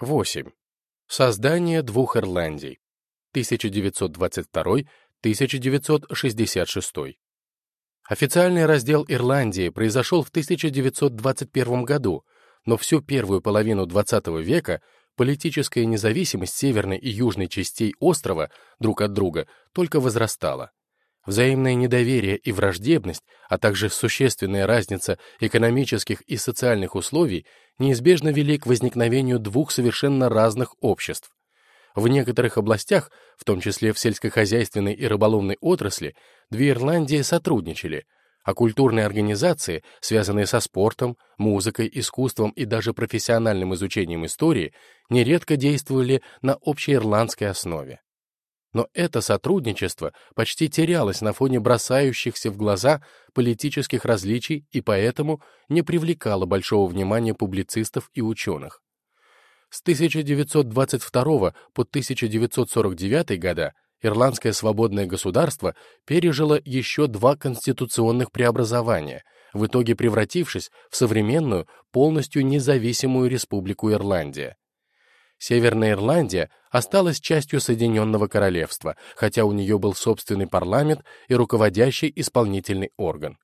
8. Создание двух Ирландий. 1922-1966. Официальный раздел Ирландии произошел в 1921 году, но всю первую половину XX века политическая независимость северной и южной частей острова друг от друга только возрастала. Взаимное недоверие и враждебность, а также существенная разница экономических и социальных условий неизбежно вели к возникновению двух совершенно разных обществ. В некоторых областях, в том числе в сельскохозяйственной и рыболовной отрасли, две Ирландии сотрудничали, а культурные организации, связанные со спортом, музыкой, искусством и даже профессиональным изучением истории, нередко действовали на общеирландской основе. Но это сотрудничество почти терялось на фоне бросающихся в глаза политических различий и поэтому не привлекало большого внимания публицистов и ученых. С 1922 по 1949 года Ирландское свободное государство пережило еще два конституционных преобразования, в итоге превратившись в современную, полностью независимую республику Ирландия. Северная Ирландия осталась частью Соединенного Королевства, хотя у нее был собственный парламент и руководящий исполнительный орган.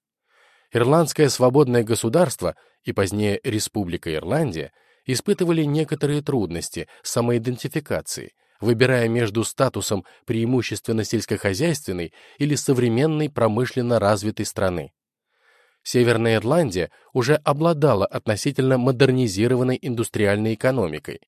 Ирландское свободное государство и позднее Республика Ирландия испытывали некоторые трудности с самоидентификацией, выбирая между статусом преимущественно сельскохозяйственной или современной промышленно развитой страны. Северная Ирландия уже обладала относительно модернизированной индустриальной экономикой,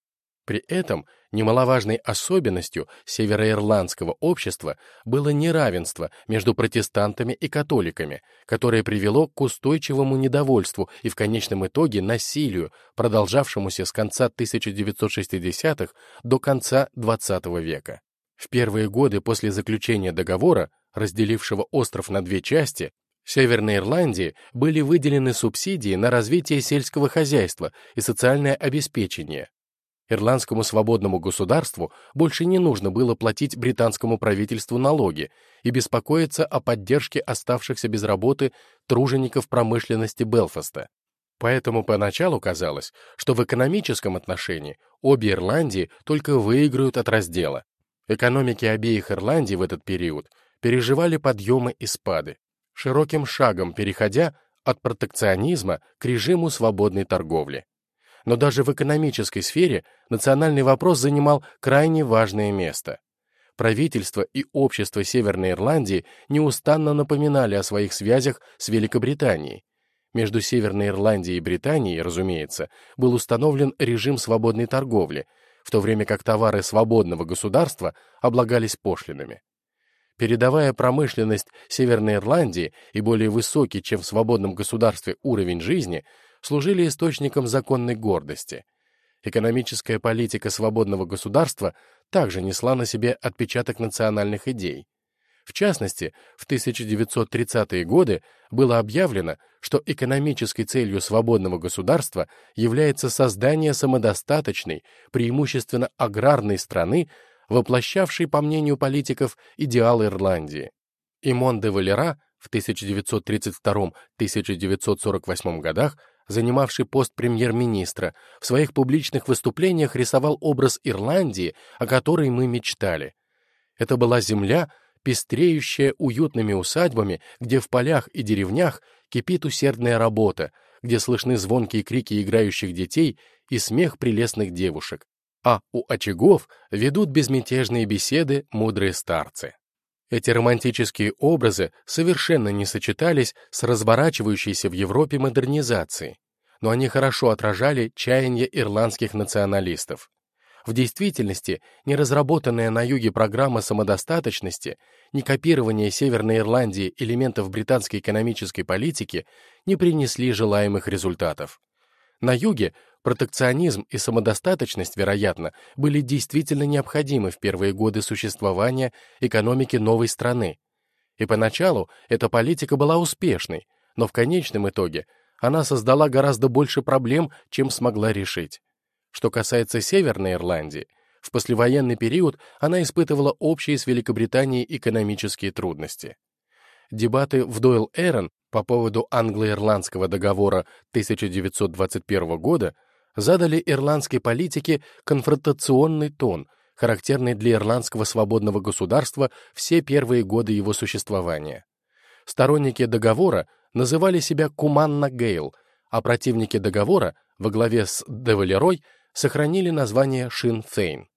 при этом немаловажной особенностью североирландского общества было неравенство между протестантами и католиками, которое привело к устойчивому недовольству и в конечном итоге насилию, продолжавшемуся с конца 1960-х до конца XX века. В первые годы после заключения договора, разделившего остров на две части, Северной Ирландии были выделены субсидии на развитие сельского хозяйства и социальное обеспечение, Ирландскому свободному государству больше не нужно было платить британскому правительству налоги и беспокоиться о поддержке оставшихся без работы тружеников промышленности Белфаста. Поэтому поначалу казалось, что в экономическом отношении обе Ирландии только выиграют от раздела. Экономики обеих Ирландий в этот период переживали подъемы и спады, широким шагом переходя от протекционизма к режиму свободной торговли но даже в экономической сфере национальный вопрос занимал крайне важное место. Правительство и общество Северной Ирландии неустанно напоминали о своих связях с Великобританией. Между Северной Ирландией и Британией, разумеется, был установлен режим свободной торговли, в то время как товары свободного государства облагались пошлинами. Передовая промышленность Северной Ирландии и более высокий, чем в свободном государстве уровень жизни – служили источником законной гордости. Экономическая политика свободного государства также несла на себе отпечаток национальных идей. В частности, в 1930-е годы было объявлено, что экономической целью свободного государства является создание самодостаточной, преимущественно аграрной страны, воплощавшей, по мнению политиков, идеал Ирландии. Имон де Валера в 1932-1948 годах занимавший пост премьер-министра, в своих публичных выступлениях рисовал образ Ирландии, о которой мы мечтали. Это была земля, пестреющая уютными усадьбами, где в полях и деревнях кипит усердная работа, где слышны звонкие крики играющих детей и смех прелестных девушек, а у очагов ведут безмятежные беседы мудрые старцы. Эти романтические образы совершенно не сочетались с разворачивающейся в Европе модернизацией, но они хорошо отражали чаяния ирландских националистов. В действительности, ни разработанная на юге программа самодостаточности, ни копирование Северной Ирландии элементов британской экономической политики не принесли желаемых результатов. На юге Протекционизм и самодостаточность, вероятно, были действительно необходимы в первые годы существования экономики новой страны. И поначалу эта политика была успешной, но в конечном итоге она создала гораздо больше проблем, чем смогла решить. Что касается Северной Ирландии, в послевоенный период она испытывала общие с Великобританией экономические трудности. Дебаты в Дойл-Эрон по поводу англо-ирландского договора 1921 года задали ирландской политике конфронтационный тон, характерный для ирландского свободного государства все первые годы его существования. Сторонники договора называли себя Куманна Гейл, а противники договора во главе с Девалерой сохранили название Шин Фейн.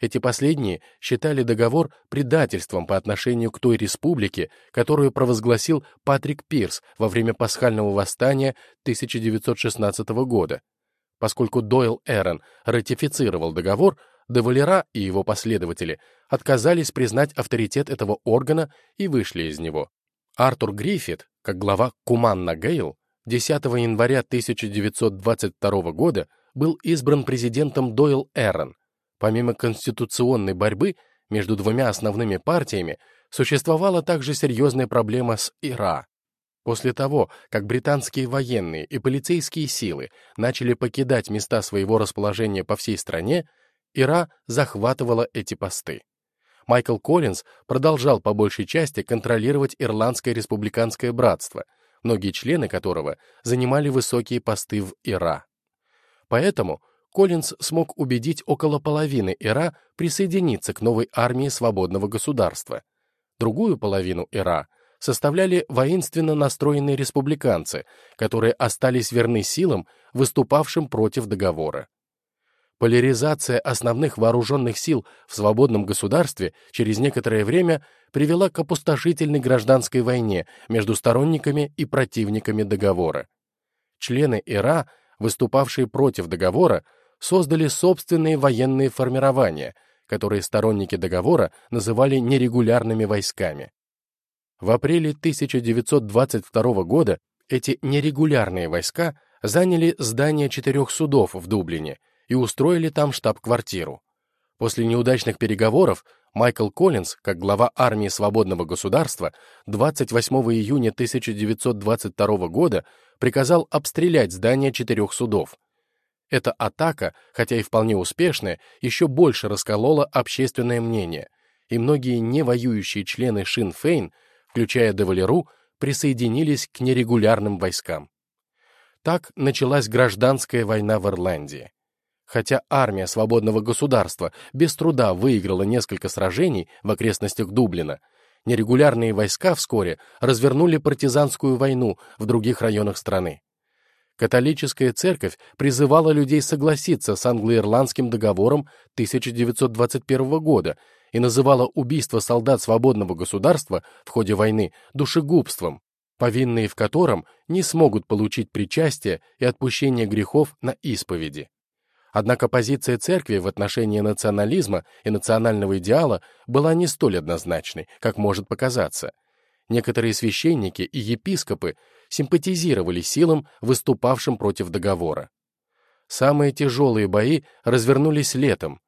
Эти последние считали договор предательством по отношению к той республике, которую провозгласил Патрик Пирс во время пасхального восстания 1916 года. Поскольку Дойл Эрон ратифицировал договор, Девалера и его последователи отказались признать авторитет этого органа и вышли из него. Артур Гриффит, как глава Куманна Гейл, 10 января 1922 года был избран президентом Дойл Эрон. Помимо конституционной борьбы между двумя основными партиями, существовала также серьезная проблема с ИРА. После того, как британские военные и полицейские силы начали покидать места своего расположения по всей стране, ИРА захватывала эти посты. Майкл Коллинз продолжал по большей части контролировать Ирландское республиканское братство, многие члены которого занимали высокие посты в ИРА. Поэтому Коллинз смог убедить около половины ИРА присоединиться к новой армии свободного государства. Другую половину ИРА составляли воинственно настроенные республиканцы, которые остались верны силам, выступавшим против договора. Поляризация основных вооруженных сил в свободном государстве через некоторое время привела к опустошительной гражданской войне между сторонниками и противниками договора. Члены ИРА, выступавшие против договора, создали собственные военные формирования, которые сторонники договора называли нерегулярными войсками. В апреле 1922 года эти нерегулярные войска заняли здание четырех судов в Дублине – и устроили там штаб-квартиру. После неудачных переговоров Майкл Коллинз, как глава армии свободного государства, 28 июня 1922 года приказал обстрелять здание четырех судов. Эта атака, хотя и вполне успешная, еще больше расколола общественное мнение, и многие невоюющие члены Шин Фейн, включая Девалеру, присоединились к нерегулярным войскам. Так началась гражданская война в Ирландии. Хотя армия свободного государства без труда выиграла несколько сражений в окрестностях Дублина, нерегулярные войска вскоре развернули партизанскую войну в других районах страны. Католическая церковь призывала людей согласиться с англо-ирландским договором 1921 года и называла убийство солдат свободного государства в ходе войны душегубством, повинные в котором не смогут получить причастие и отпущение грехов на исповеди. Однако позиция церкви в отношении национализма и национального идеала была не столь однозначной, как может показаться. Некоторые священники и епископы симпатизировали силам, выступавшим против договора. Самые тяжелые бои развернулись летом.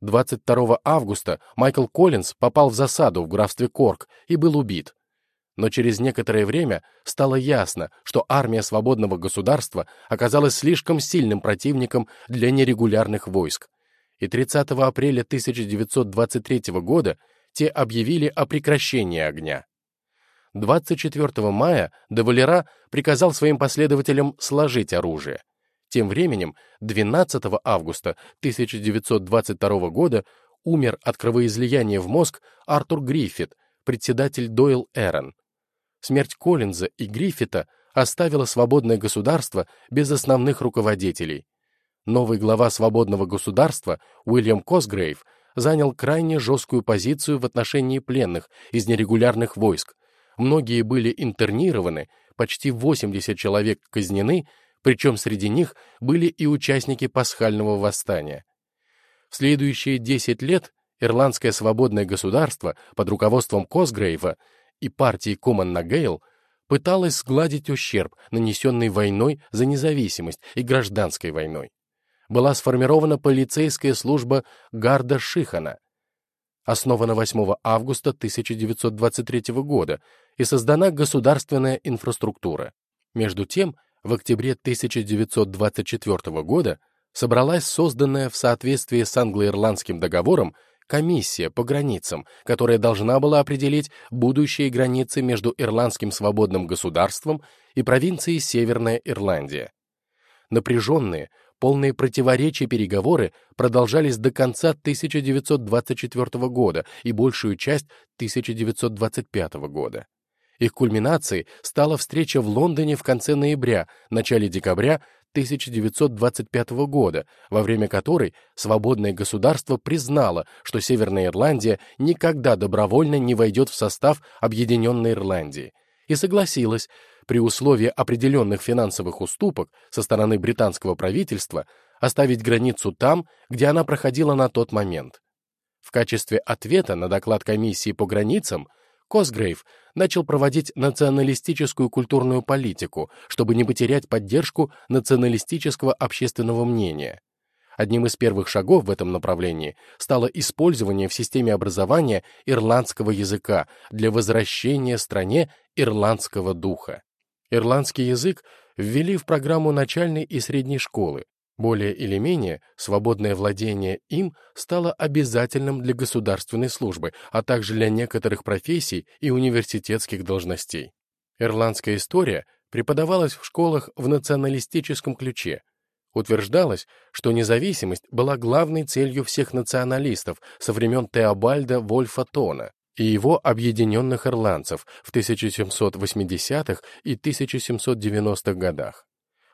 22 августа Майкл Коллинз попал в засаду в графстве Корк и был убит но через некоторое время стало ясно, что армия свободного государства оказалась слишком сильным противником для нерегулярных войск, и 30 апреля 1923 года те объявили о прекращении огня. 24 мая Девалера приказал своим последователям сложить оружие. Тем временем, 12 августа 1922 года умер от кровоизлияния в мозг Артур Гриффит, председатель Дойл Эрон. Смерть Коллинза и Гриффита оставила свободное государство без основных руководителей. Новый глава свободного государства Уильям Косгрейв занял крайне жесткую позицию в отношении пленных из нерегулярных войск. Многие были интернированы, почти 80 человек казнены, причем среди них были и участники пасхального восстания. В следующие 10 лет Ирландское свободное государство под руководством Косгрейва и партии Команна Гейл пыталась сгладить ущерб, нанесенный войной за независимость и гражданской войной. Была сформирована полицейская служба Гарда Шихана, основана 8 августа 1923 года и создана государственная инфраструктура. Между тем, в октябре 1924 года собралась созданная в соответствии с англо-ирландским договором комиссия по границам, которая должна была определить будущие границы между Ирландским свободным государством и провинцией Северная Ирландия. Напряженные, полные противоречия переговоры продолжались до конца 1924 года и большую часть 1925 года. Их кульминацией стала встреча в Лондоне в конце ноября, начале декабря 1925 года, во время которой свободное государство признало, что Северная Ирландия никогда добровольно не войдет в состав Объединенной Ирландии, и согласилась, при условии определенных финансовых уступок со стороны британского правительства, оставить границу там, где она проходила на тот момент. В качестве ответа на доклад комиссии по границам Косгрейв начал проводить националистическую культурную политику, чтобы не потерять поддержку националистического общественного мнения. Одним из первых шагов в этом направлении стало использование в системе образования ирландского языка для возвращения стране ирландского духа. Ирландский язык ввели в программу начальной и средней школы. Более или менее свободное владение им стало обязательным для государственной службы, а также для некоторых профессий и университетских должностей. Ирландская история преподавалась в школах в националистическом ключе, Утверждалось, что независимость была главной целью всех националистов со времен Теобальда Вольфа Тона и его объединенных ирландцев в 1780-х и 1790-х годах.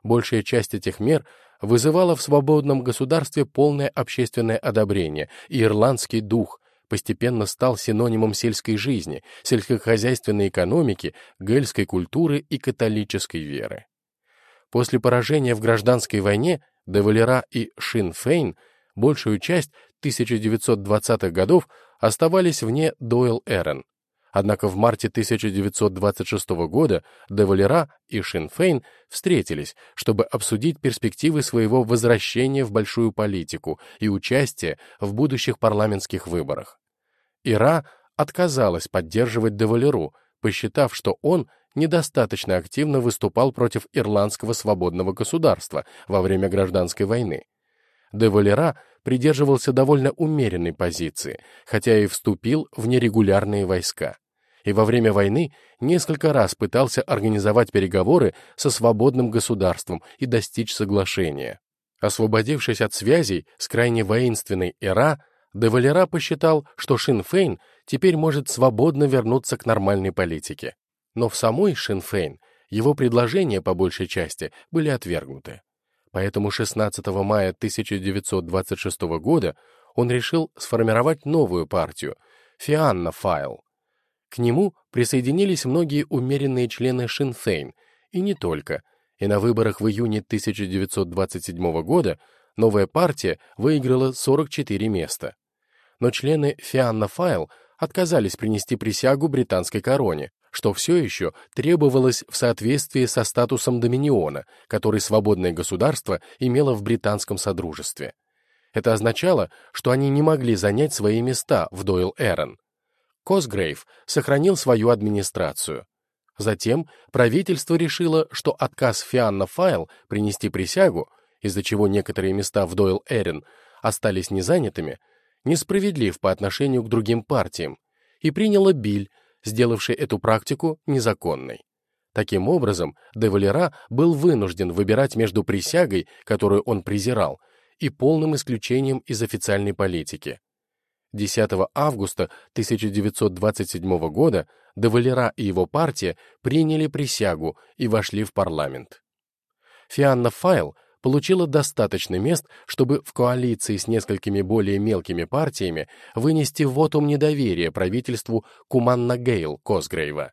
Большая часть этих мер вызывала в свободном государстве полное общественное одобрение, и ирландский дух постепенно стал синонимом сельской жизни, сельскохозяйственной экономики, гельской культуры и католической веры. После поражения в гражданской войне Девалера и Шин Фейн большую часть 1920-х годов оставались вне Дойл Эрен. Однако в марте 1926 года Девалера и Шин Фейн встретились, чтобы обсудить перспективы своего возвращения в большую политику и участия в будущих парламентских выборах. Ира отказалась поддерживать Девалеру, посчитав, что он недостаточно активно выступал против ирландского свободного государства во время гражданской войны. Де Валера придерживался довольно умеренной позиции, хотя и вступил в нерегулярные войска. И во время войны несколько раз пытался организовать переговоры со свободным государством и достичь соглашения. Освободившись от связей с крайне воинственной Ира, Де Валера посчитал, что Шин Фейн теперь может свободно вернуться к нормальной политике но в самой Шинфейн его предложения, по большей части, были отвергнуты. Поэтому 16 мая 1926 года он решил сформировать новую партию — Фианна Файл. К нему присоединились многие умеренные члены Шинфейн, и не только, и на выборах в июне 1927 года новая партия выиграла 44 места. Но члены Фианна Файл отказались принести присягу британской короне, что все еще требовалось в соответствии со статусом доминиона, который свободное государство имело в британском содружестве. Это означало, что они не могли занять свои места в Дойл-Эрон. Косгрейв сохранил свою администрацию. Затем правительство решило, что отказ Фианна Файл принести присягу, из-за чего некоторые места в Дойл-Эрен остались незанятыми, несправедлив по отношению к другим партиям, и приняло Биль, сделавший эту практику незаконной. Таким образом, де Валера был вынужден выбирать между присягой, которую он презирал, и полным исключением из официальной политики. 10 августа 1927 года де Валера и его партия приняли присягу и вошли в парламент. Фианна Файл получила достаточно мест, чтобы в коалиции с несколькими более мелкими партиями вынести вотум недоверия правительству Куманна Гейл Косгрейва.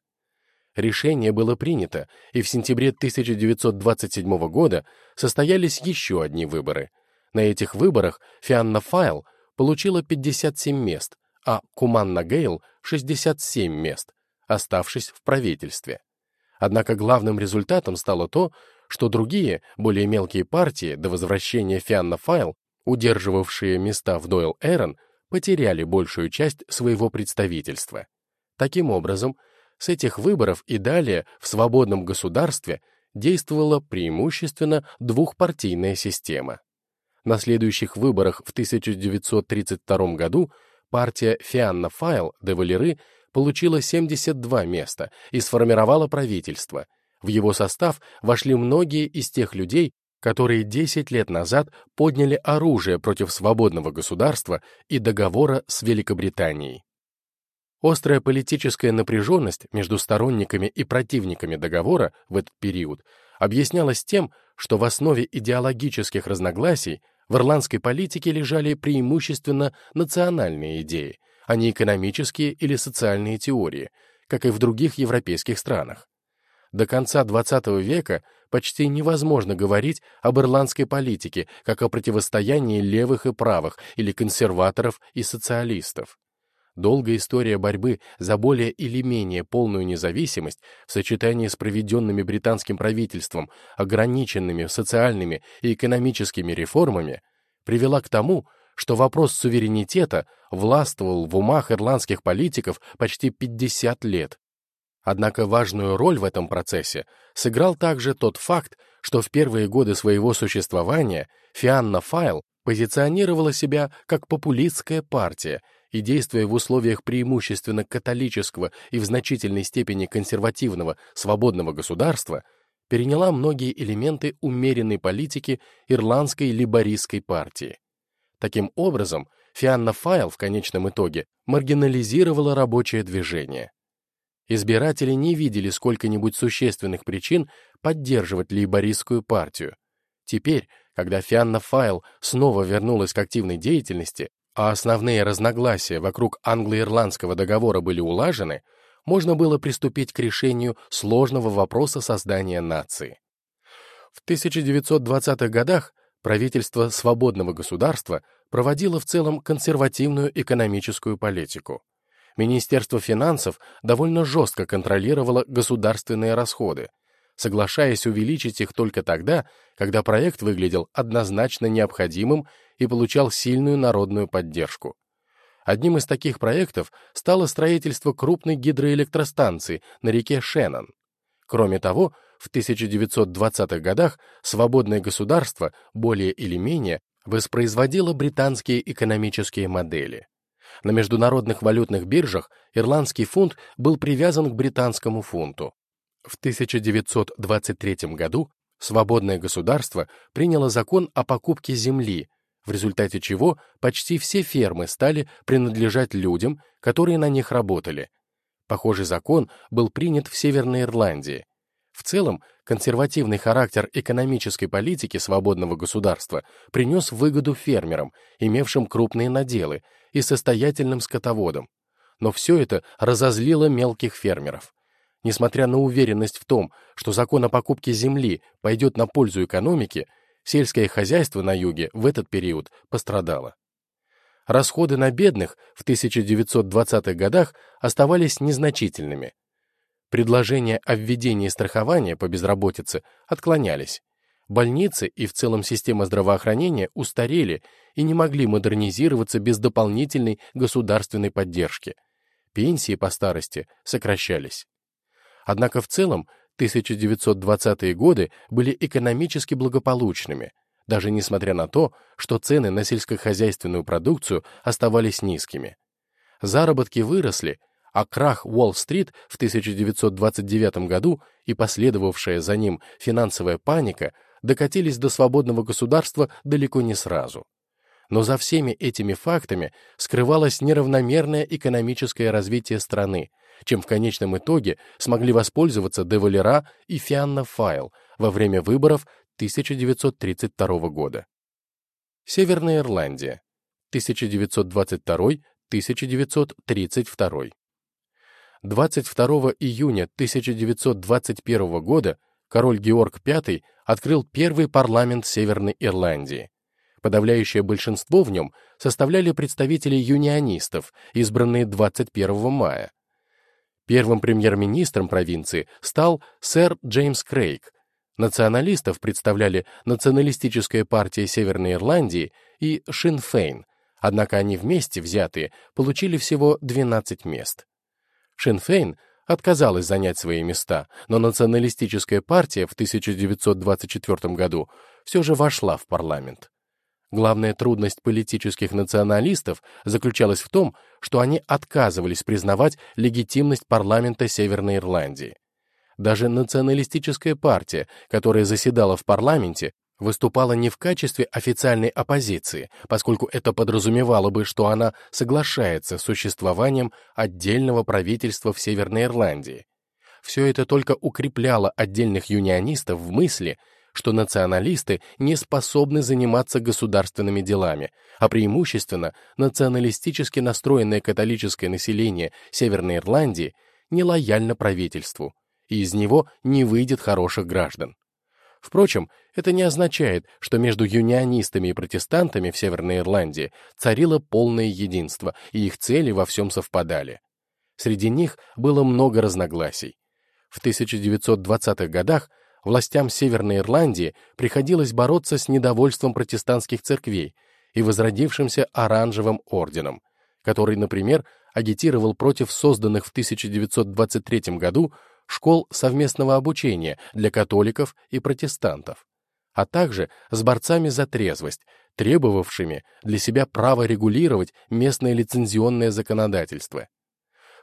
Решение было принято, и в сентябре 1927 года состоялись еще одни выборы. На этих выборах Фианна Файл получила 57 мест, а Куманна Гейл — 67 мест, оставшись в правительстве. Однако главным результатом стало то, что другие, более мелкие партии до возвращения Фианна Файл, удерживавшие места в Дойл Эрон, потеряли большую часть своего представительства. Таким образом, с этих выборов и далее в свободном государстве действовала преимущественно двухпартийная система. На следующих выборах в 1932 году партия Фианна Файл де Валеры получила 72 места и сформировала правительство – в его состав вошли многие из тех людей, которые 10 лет назад подняли оружие против свободного государства и договора с Великобританией. Острая политическая напряженность между сторонниками и противниками договора в этот период объяснялась тем, что в основе идеологических разногласий в ирландской политике лежали преимущественно национальные идеи, а не экономические или социальные теории, как и в других европейских странах. До конца XX века почти невозможно говорить об ирландской политике как о противостоянии левых и правых или консерваторов и социалистов. Долгая история борьбы за более или менее полную независимость в сочетании с проведенными британским правительством ограниченными социальными и экономическими реформами привела к тому, что вопрос суверенитета властвовал в умах ирландских политиков почти 50 лет. Однако важную роль в этом процессе сыграл также тот факт, что в первые годы своего существования Фианна Файл позиционировала себя как популистская партия и, действуя в условиях преимущественно католического и в значительной степени консервативного свободного государства, переняла многие элементы умеренной политики ирландской либористской партии. Таким образом, Фианна Файл в конечном итоге маргинализировала рабочее движение. Избиратели не видели сколько-нибудь существенных причин поддерживать лейбористскую партию. Теперь, когда Фианна Файл снова вернулась к активной деятельности, а основные разногласия вокруг англо-ирландского договора были улажены, можно было приступить к решению сложного вопроса создания нации. В 1920-х годах правительство свободного государства проводило в целом консервативную экономическую политику. Министерство финансов довольно жестко контролировало государственные расходы, соглашаясь увеличить их только тогда, когда проект выглядел однозначно необходимым и получал сильную народную поддержку. Одним из таких проектов стало строительство крупной гидроэлектростанции на реке Шеннон. Кроме того, в 1920-х годах свободное государство более или менее воспроизводило британские экономические модели. На международных валютных биржах ирландский фунт был привязан к британскому фунту. В 1923 году свободное государство приняло закон о покупке земли, в результате чего почти все фермы стали принадлежать людям, которые на них работали. Похожий закон был принят в Северной Ирландии. В целом, консервативный характер экономической политики свободного государства принес выгоду фермерам, имевшим крупные наделы, и состоятельным скотоводам. Но все это разозлило мелких фермеров. Несмотря на уверенность в том, что закон о покупке земли пойдет на пользу экономике, сельское хозяйство на юге в этот период пострадало. Расходы на бедных в 1920-х годах оставались незначительными. Предложения о введении страхования по безработице отклонялись. Больницы и в целом система здравоохранения устарели и не могли модернизироваться без дополнительной государственной поддержки. Пенсии по старости сокращались. Однако в целом 1920-е годы были экономически благополучными, даже несмотря на то, что цены на сельскохозяйственную продукцию оставались низкими. Заработки выросли, а крах Уолл-стрит в 1929 году и последовавшая за ним финансовая паника докатились до свободного государства далеко не сразу. Но за всеми этими фактами скрывалось неравномерное экономическое развитие страны, чем в конечном итоге смогли воспользоваться Девалера и Фианна Файл во время выборов 1932 года. Северная Ирландия. 1922-1932. 22 июня 1921 года король Георг V открыл первый парламент Северной Ирландии. Подавляющее большинство в нем составляли представители юнионистов, избранные 21 мая. Первым премьер-министром провинции стал сэр Джеймс Крейг. Националистов представляли Националистическая партия Северной Ирландии и Шин Фейн, однако они вместе взятые получили всего 12 мест. Шин Фейн отказалась занять свои места, но националистическая партия в 1924 году все же вошла в парламент. Главная трудность политических националистов заключалась в том, что они отказывались признавать легитимность парламента Северной Ирландии. Даже националистическая партия, которая заседала в парламенте, выступала не в качестве официальной оппозиции, поскольку это подразумевало бы, что она соглашается с существованием отдельного правительства в Северной Ирландии. Все это только укрепляло отдельных юнионистов в мысли, что националисты не способны заниматься государственными делами, а преимущественно националистически настроенное католическое население Северной Ирландии нелояльно правительству, и из него не выйдет хороших граждан. Впрочем, это не означает, что между юнионистами и протестантами в Северной Ирландии царило полное единство, и их цели во всем совпадали. Среди них было много разногласий. В 1920-х годах властям Северной Ирландии приходилось бороться с недовольством протестантских церквей и возродившимся Оранжевым орденом, который, например, агитировал против созданных в 1923 году школ совместного обучения для католиков и протестантов, а также с борцами за трезвость, требовавшими для себя право регулировать местное лицензионное законодательство.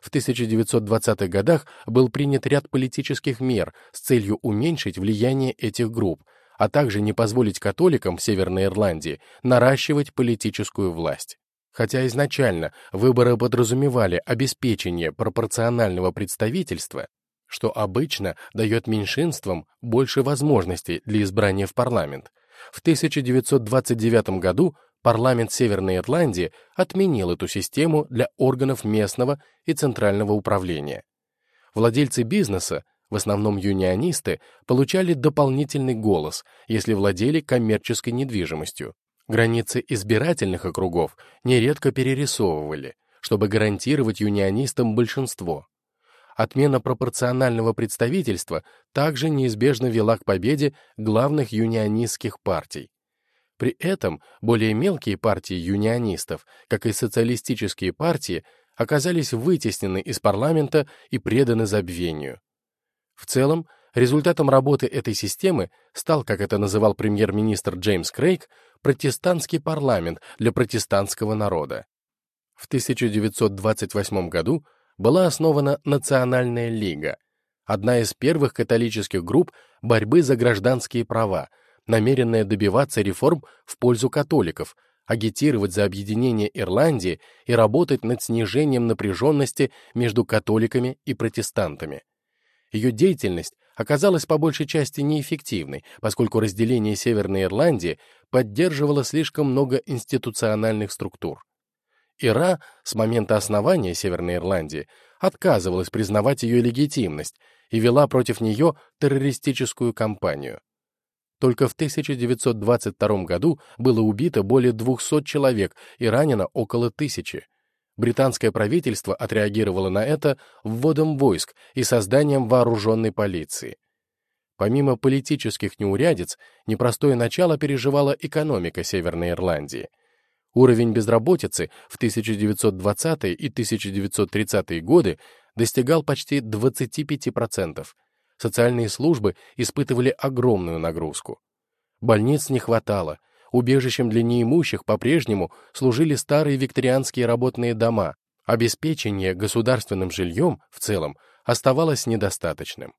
В 1920-х годах был принят ряд политических мер с целью уменьшить влияние этих групп, а также не позволить католикам в Северной Ирландии наращивать политическую власть. Хотя изначально выборы подразумевали обеспечение пропорционального представительства, что обычно дает меньшинствам больше возможностей для избрания в парламент. В 1929 году парламент Северной Ирландии отменил эту систему для органов местного и центрального управления. Владельцы бизнеса, в основном юнионисты, получали дополнительный голос, если владели коммерческой недвижимостью. Границы избирательных округов нередко перерисовывали, чтобы гарантировать юнионистам большинство отмена пропорционального представительства также неизбежно вела к победе главных юнионистских партий. При этом более мелкие партии юнионистов, как и социалистические партии, оказались вытеснены из парламента и преданы забвению. В целом, результатом работы этой системы стал, как это называл премьер-министр Джеймс Крейг, протестантский парламент для протестантского народа. В 1928 году была основана Национальная лига, одна из первых католических групп борьбы за гражданские права, намеренная добиваться реформ в пользу католиков, агитировать за объединение Ирландии и работать над снижением напряженности между католиками и протестантами. Ее деятельность оказалась по большей части неэффективной, поскольку разделение Северной Ирландии поддерживало слишком много институциональных структур. Ира с момента основания Северной Ирландии отказывалась признавать ее легитимность и вела против нее террористическую кампанию. Только в 1922 году было убито более 200 человек и ранено около тысячи. Британское правительство отреагировало на это вводом войск и созданием вооруженной полиции. Помимо политических неурядиц, непростое начало переживала экономика Северной Ирландии — Уровень безработицы в 1920 и 1930 годы достигал почти 25%. Социальные службы испытывали огромную нагрузку. Больниц не хватало, убежищем для неимущих по-прежнему служили старые викторианские работные дома, обеспечение государственным жильем в целом оставалось недостаточным.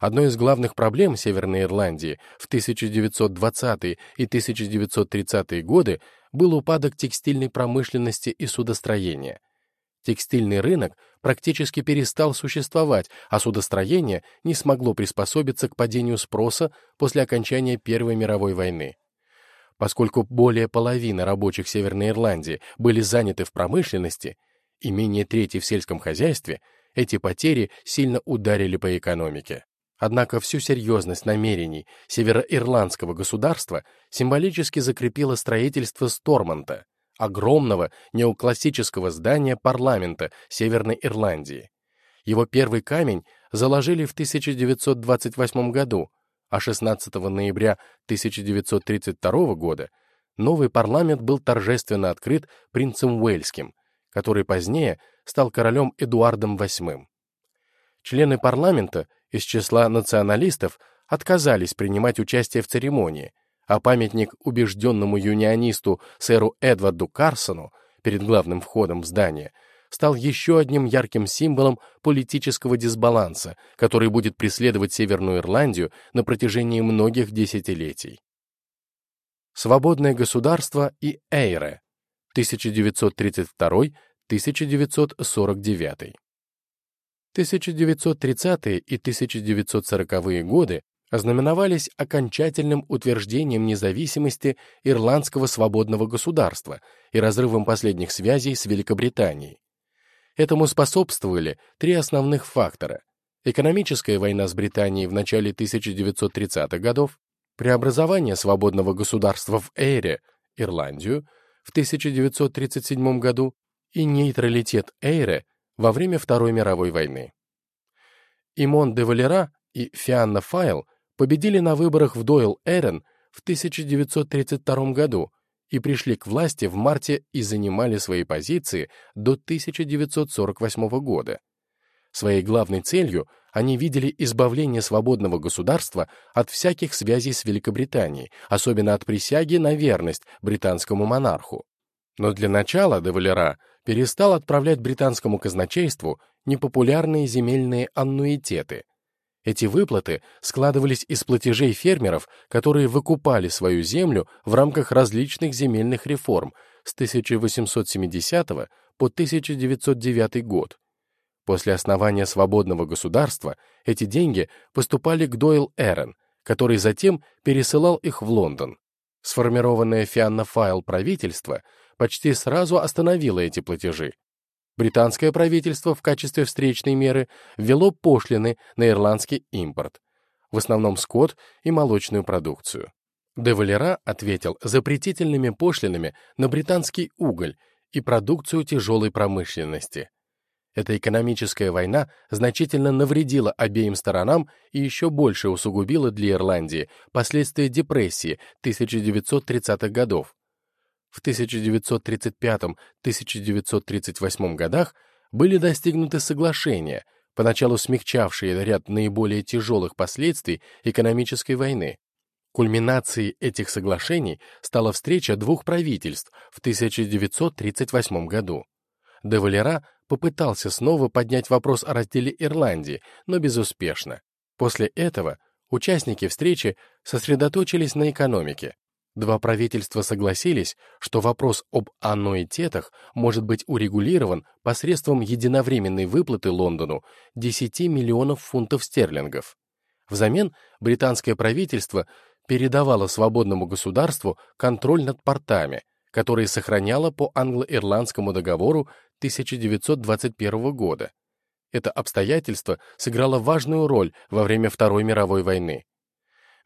Одной из главных проблем Северной Ирландии в 1920 и 1930 годы был упадок текстильной промышленности и судостроения. Текстильный рынок практически перестал существовать, а судостроение не смогло приспособиться к падению спроса после окончания Первой мировой войны. Поскольку более половины рабочих Северной Ирландии были заняты в промышленности и менее трети в сельском хозяйстве, эти потери сильно ударили по экономике. Однако всю серьезность намерений североирландского государства символически закрепило строительство Стормонта, огромного неоклассического здания парламента Северной Ирландии. Его первый камень заложили в 1928 году, а 16 ноября 1932 года новый парламент был торжественно открыт принцем Уэльским, который позднее стал королем Эдуардом VIII. Члены парламента из числа националистов отказались принимать участие в церемонии, а памятник убежденному юнионисту сэру Эдварду Карсону перед главным входом в здание стал еще одним ярким символом политического дисбаланса, который будет преследовать Северную Ирландию на протяжении многих десятилетий. Свободное государство и Эйре 1932-1949. 1930-е и 1940-е годы ознаменовались окончательным утверждением независимости ирландского свободного государства и разрывом последних связей с Великобританией. Этому способствовали три основных фактора. Экономическая война с Британией в начале 1930-х годов, преобразование свободного государства в Эйре, Ирландию, в 1937 году и нейтралитет Эйре во время Второй мировой войны. Имон де Валера и Фианна Файл победили на выборах в Дойл-Эрен в 1932 году и пришли к власти в марте и занимали свои позиции до 1948 года. Своей главной целью они видели избавление свободного государства от всяких связей с Великобританией, особенно от присяги на верность британскому монарху. Но для начала де Валера перестал отправлять британскому казначейству непопулярные земельные аннуитеты. Эти выплаты складывались из платежей фермеров, которые выкупали свою землю в рамках различных земельных реформ с 1870 по 1909 год. После основания свободного государства эти деньги поступали к Дойл Эрен, который затем пересылал их в Лондон. Сформированное Фианна Файл правительство почти сразу остановило эти платежи. Британское правительство в качестве встречной меры ввело пошлины на ирландский импорт, в основном скот и молочную продукцию. Де Валера ответил запретительными пошлинами на британский уголь и продукцию тяжелой промышленности. Эта экономическая война значительно навредила обеим сторонам и еще больше усугубила для Ирландии последствия депрессии 1930-х годов, в 1935-1938 годах были достигнуты соглашения, поначалу смягчавшие ряд наиболее тяжелых последствий экономической войны. Кульминацией этих соглашений стала встреча двух правительств в 1938 году. Де Валера попытался снова поднять вопрос о разделе Ирландии, но безуспешно. После этого участники встречи сосредоточились на экономике. Два правительства согласились, что вопрос об аннуитетах может быть урегулирован посредством единовременной выплаты Лондону 10 миллионов фунтов стерлингов. Взамен британское правительство передавало свободному государству контроль над портами, которые сохраняло по англо-ирландскому договору 1921 года. Это обстоятельство сыграло важную роль во время Второй мировой войны.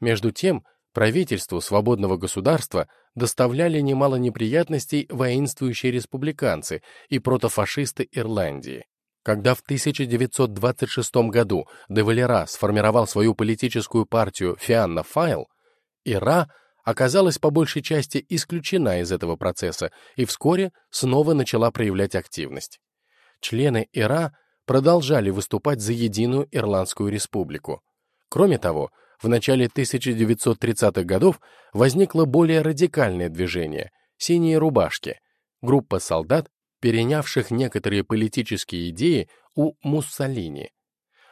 Между тем, Правительству свободного государства доставляли немало неприятностей воинствующие республиканцы и протофашисты Ирландии. Когда в 1926 году де Валера сформировал свою политическую партию Фианна Файл, Ира оказалась по большей части исключена из этого процесса и вскоре снова начала проявлять активность. Члены Ира продолжали выступать за единую Ирландскую республику. Кроме того, в начале 1930-х годов возникло более радикальное движение «Синие рубашки», группа солдат, перенявших некоторые политические идеи у Муссолини.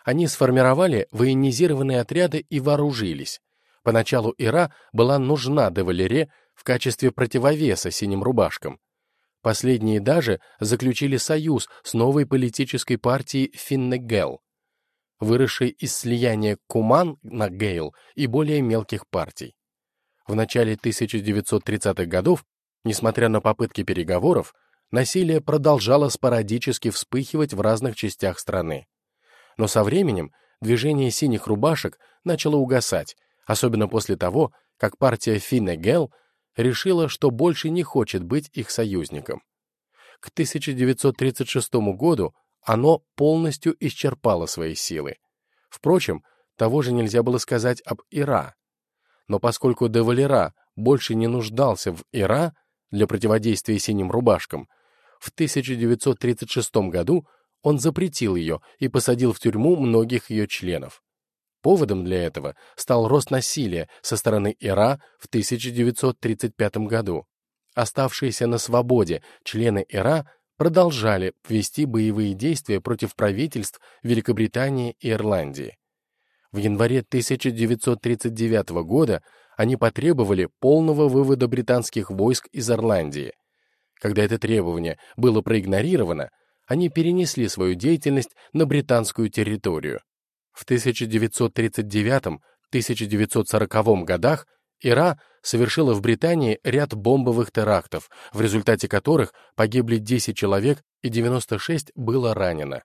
Они сформировали военизированные отряды и вооружились. Поначалу Ира была нужна де Валере в качестве противовеса синим рубашкам. Последние даже заключили союз с новой политической партией Финнегел, выросшей из слияния Куман на Гейл и более мелких партий. В начале 1930-х годов, несмотря на попытки переговоров, насилие продолжало спорадически вспыхивать в разных частях страны. Но со временем движение синих рубашек начало угасать, особенно после того, как партия Финне Гел решила, что больше не хочет быть их союзником. К 1936 году оно полностью исчерпало свои силы. Впрочем, того же нельзя было сказать об Ира. Но поскольку де Валера больше не нуждался в Ира для противодействия синим рубашкам, в 1936 году он запретил ее и посадил в тюрьму многих ее членов. Поводом для этого стал рост насилия со стороны Ира в 1935 году. Оставшиеся на свободе члены Ира продолжали вести боевые действия против правительств Великобритании и Ирландии. В январе 1939 года они потребовали полного вывода британских войск из Ирландии. Когда это требование было проигнорировано, они перенесли свою деятельность на британскую территорию. В 1939-1940 годах Ира совершила в Британии ряд бомбовых терактов, в результате которых погибли 10 человек и 96 было ранено.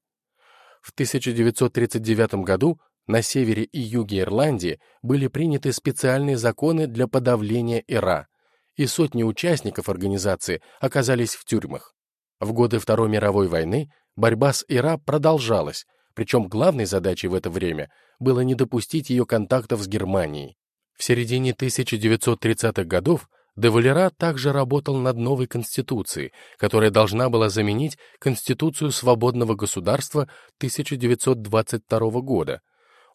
В 1939 году на севере и юге Ирландии были приняты специальные законы для подавления Ира, и сотни участников организации оказались в тюрьмах. В годы Второй мировой войны борьба с Ира продолжалась, причем главной задачей в это время было не допустить ее контактов с Германией. В середине 1930-х годов Девалера также работал над новой конституцией, которая должна была заменить Конституцию свободного государства 1922 года.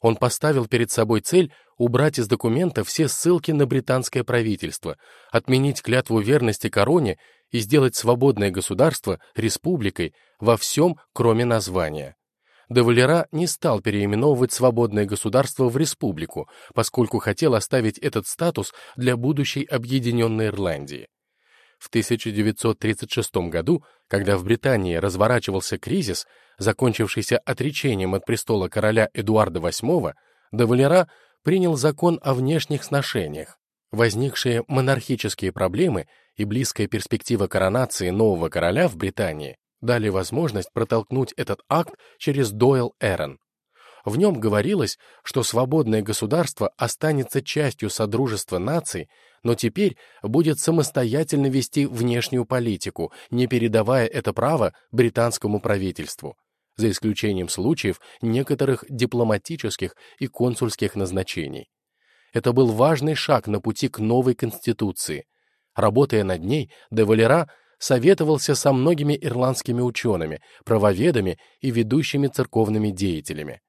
Он поставил перед собой цель убрать из документа все ссылки на британское правительство, отменить клятву верности короне и сделать свободное государство республикой во всем, кроме названия де не стал переименовывать свободное государство в республику, поскольку хотел оставить этот статус для будущей объединенной Ирландии. В 1936 году, когда в Британии разворачивался кризис, закончившийся отречением от престола короля Эдуарда VIII, де принял закон о внешних сношениях. Возникшие монархические проблемы и близкая перспектива коронации нового короля в Британии дали возможность протолкнуть этот акт через Дойл Эрон. В нем говорилось, что свободное государство останется частью Содружества наций, но теперь будет самостоятельно вести внешнюю политику, не передавая это право британскому правительству, за исключением случаев некоторых дипломатических и консульских назначений. Это был важный шаг на пути к новой конституции. Работая над ней, де Валера советовался со многими ирландскими учеными, правоведами и ведущими церковными деятелями.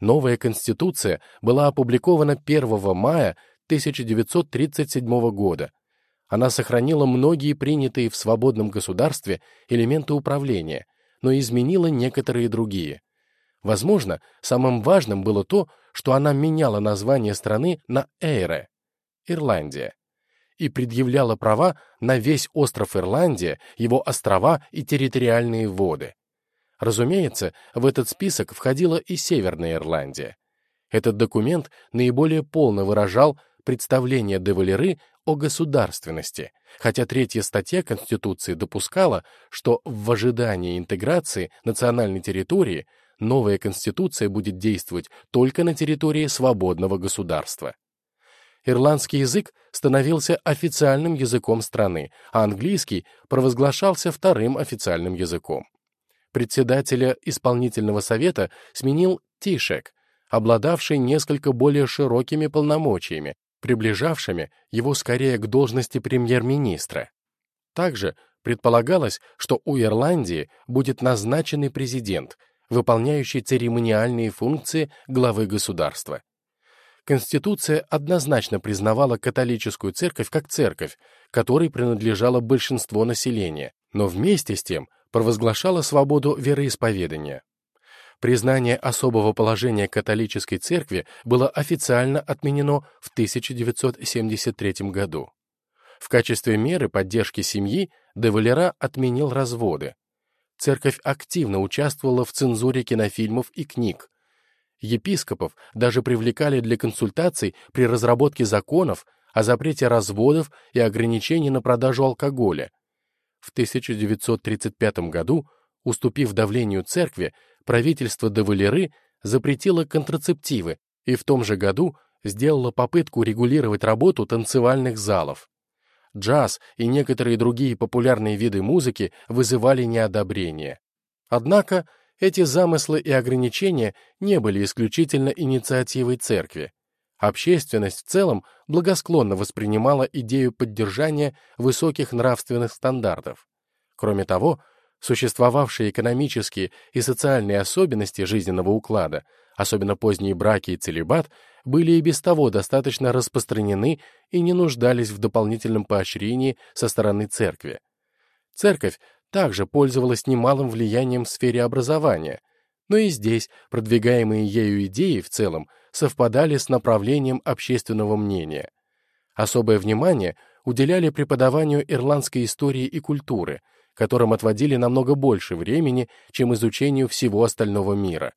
Новая конституция была опубликована 1 мая 1937 года. Она сохранила многие принятые в свободном государстве элементы управления, но изменила некоторые другие. Возможно, самым важным было то, что она меняла название страны на Эйре — Ирландия и предъявляла права на весь остров Ирландия, его острова и территориальные воды. Разумеется, в этот список входила и Северная Ирландия. Этот документ наиболее полно выражал представление де Валеры о государственности, хотя третья статья Конституции допускала, что в ожидании интеграции национальной территории новая Конституция будет действовать только на территории свободного государства ирландский язык становился официальным языком страны, а английский провозглашался вторым официальным языком. Председателя исполнительного совета сменил Тишек, обладавший несколько более широкими полномочиями, приближавшими его скорее к должности премьер-министра. Также предполагалось, что у Ирландии будет назначенный президент, выполняющий церемониальные функции главы государства. Конституция однозначно признавала католическую церковь как церковь, которой принадлежало большинство населения, но вместе с тем провозглашала свободу вероисповедания. Признание особого положения католической церкви было официально отменено в 1973 году. В качестве меры поддержки семьи де Валера отменил разводы. Церковь активно участвовала в цензуре кинофильмов и книг, Епископов даже привлекали для консультаций при разработке законов о запрете разводов и ограничении на продажу алкоголя. В 1935 году, уступив давлению церкви, правительство де запретило контрацептивы и в том же году сделало попытку регулировать работу танцевальных залов. Джаз и некоторые другие популярные виды музыки вызывали неодобрение. Однако эти замыслы и ограничения не были исключительно инициативой церкви. Общественность в целом благосклонно воспринимала идею поддержания высоких нравственных стандартов. Кроме того, существовавшие экономические и социальные особенности жизненного уклада, особенно поздние браки и целебат, были и без того достаточно распространены и не нуждались в дополнительном поощрении со стороны церкви. Церковь также пользовалась немалым влиянием в сфере образования, но и здесь продвигаемые ею идеи в целом совпадали с направлением общественного мнения. Особое внимание уделяли преподаванию ирландской истории и культуры, которым отводили намного больше времени, чем изучению всего остального мира.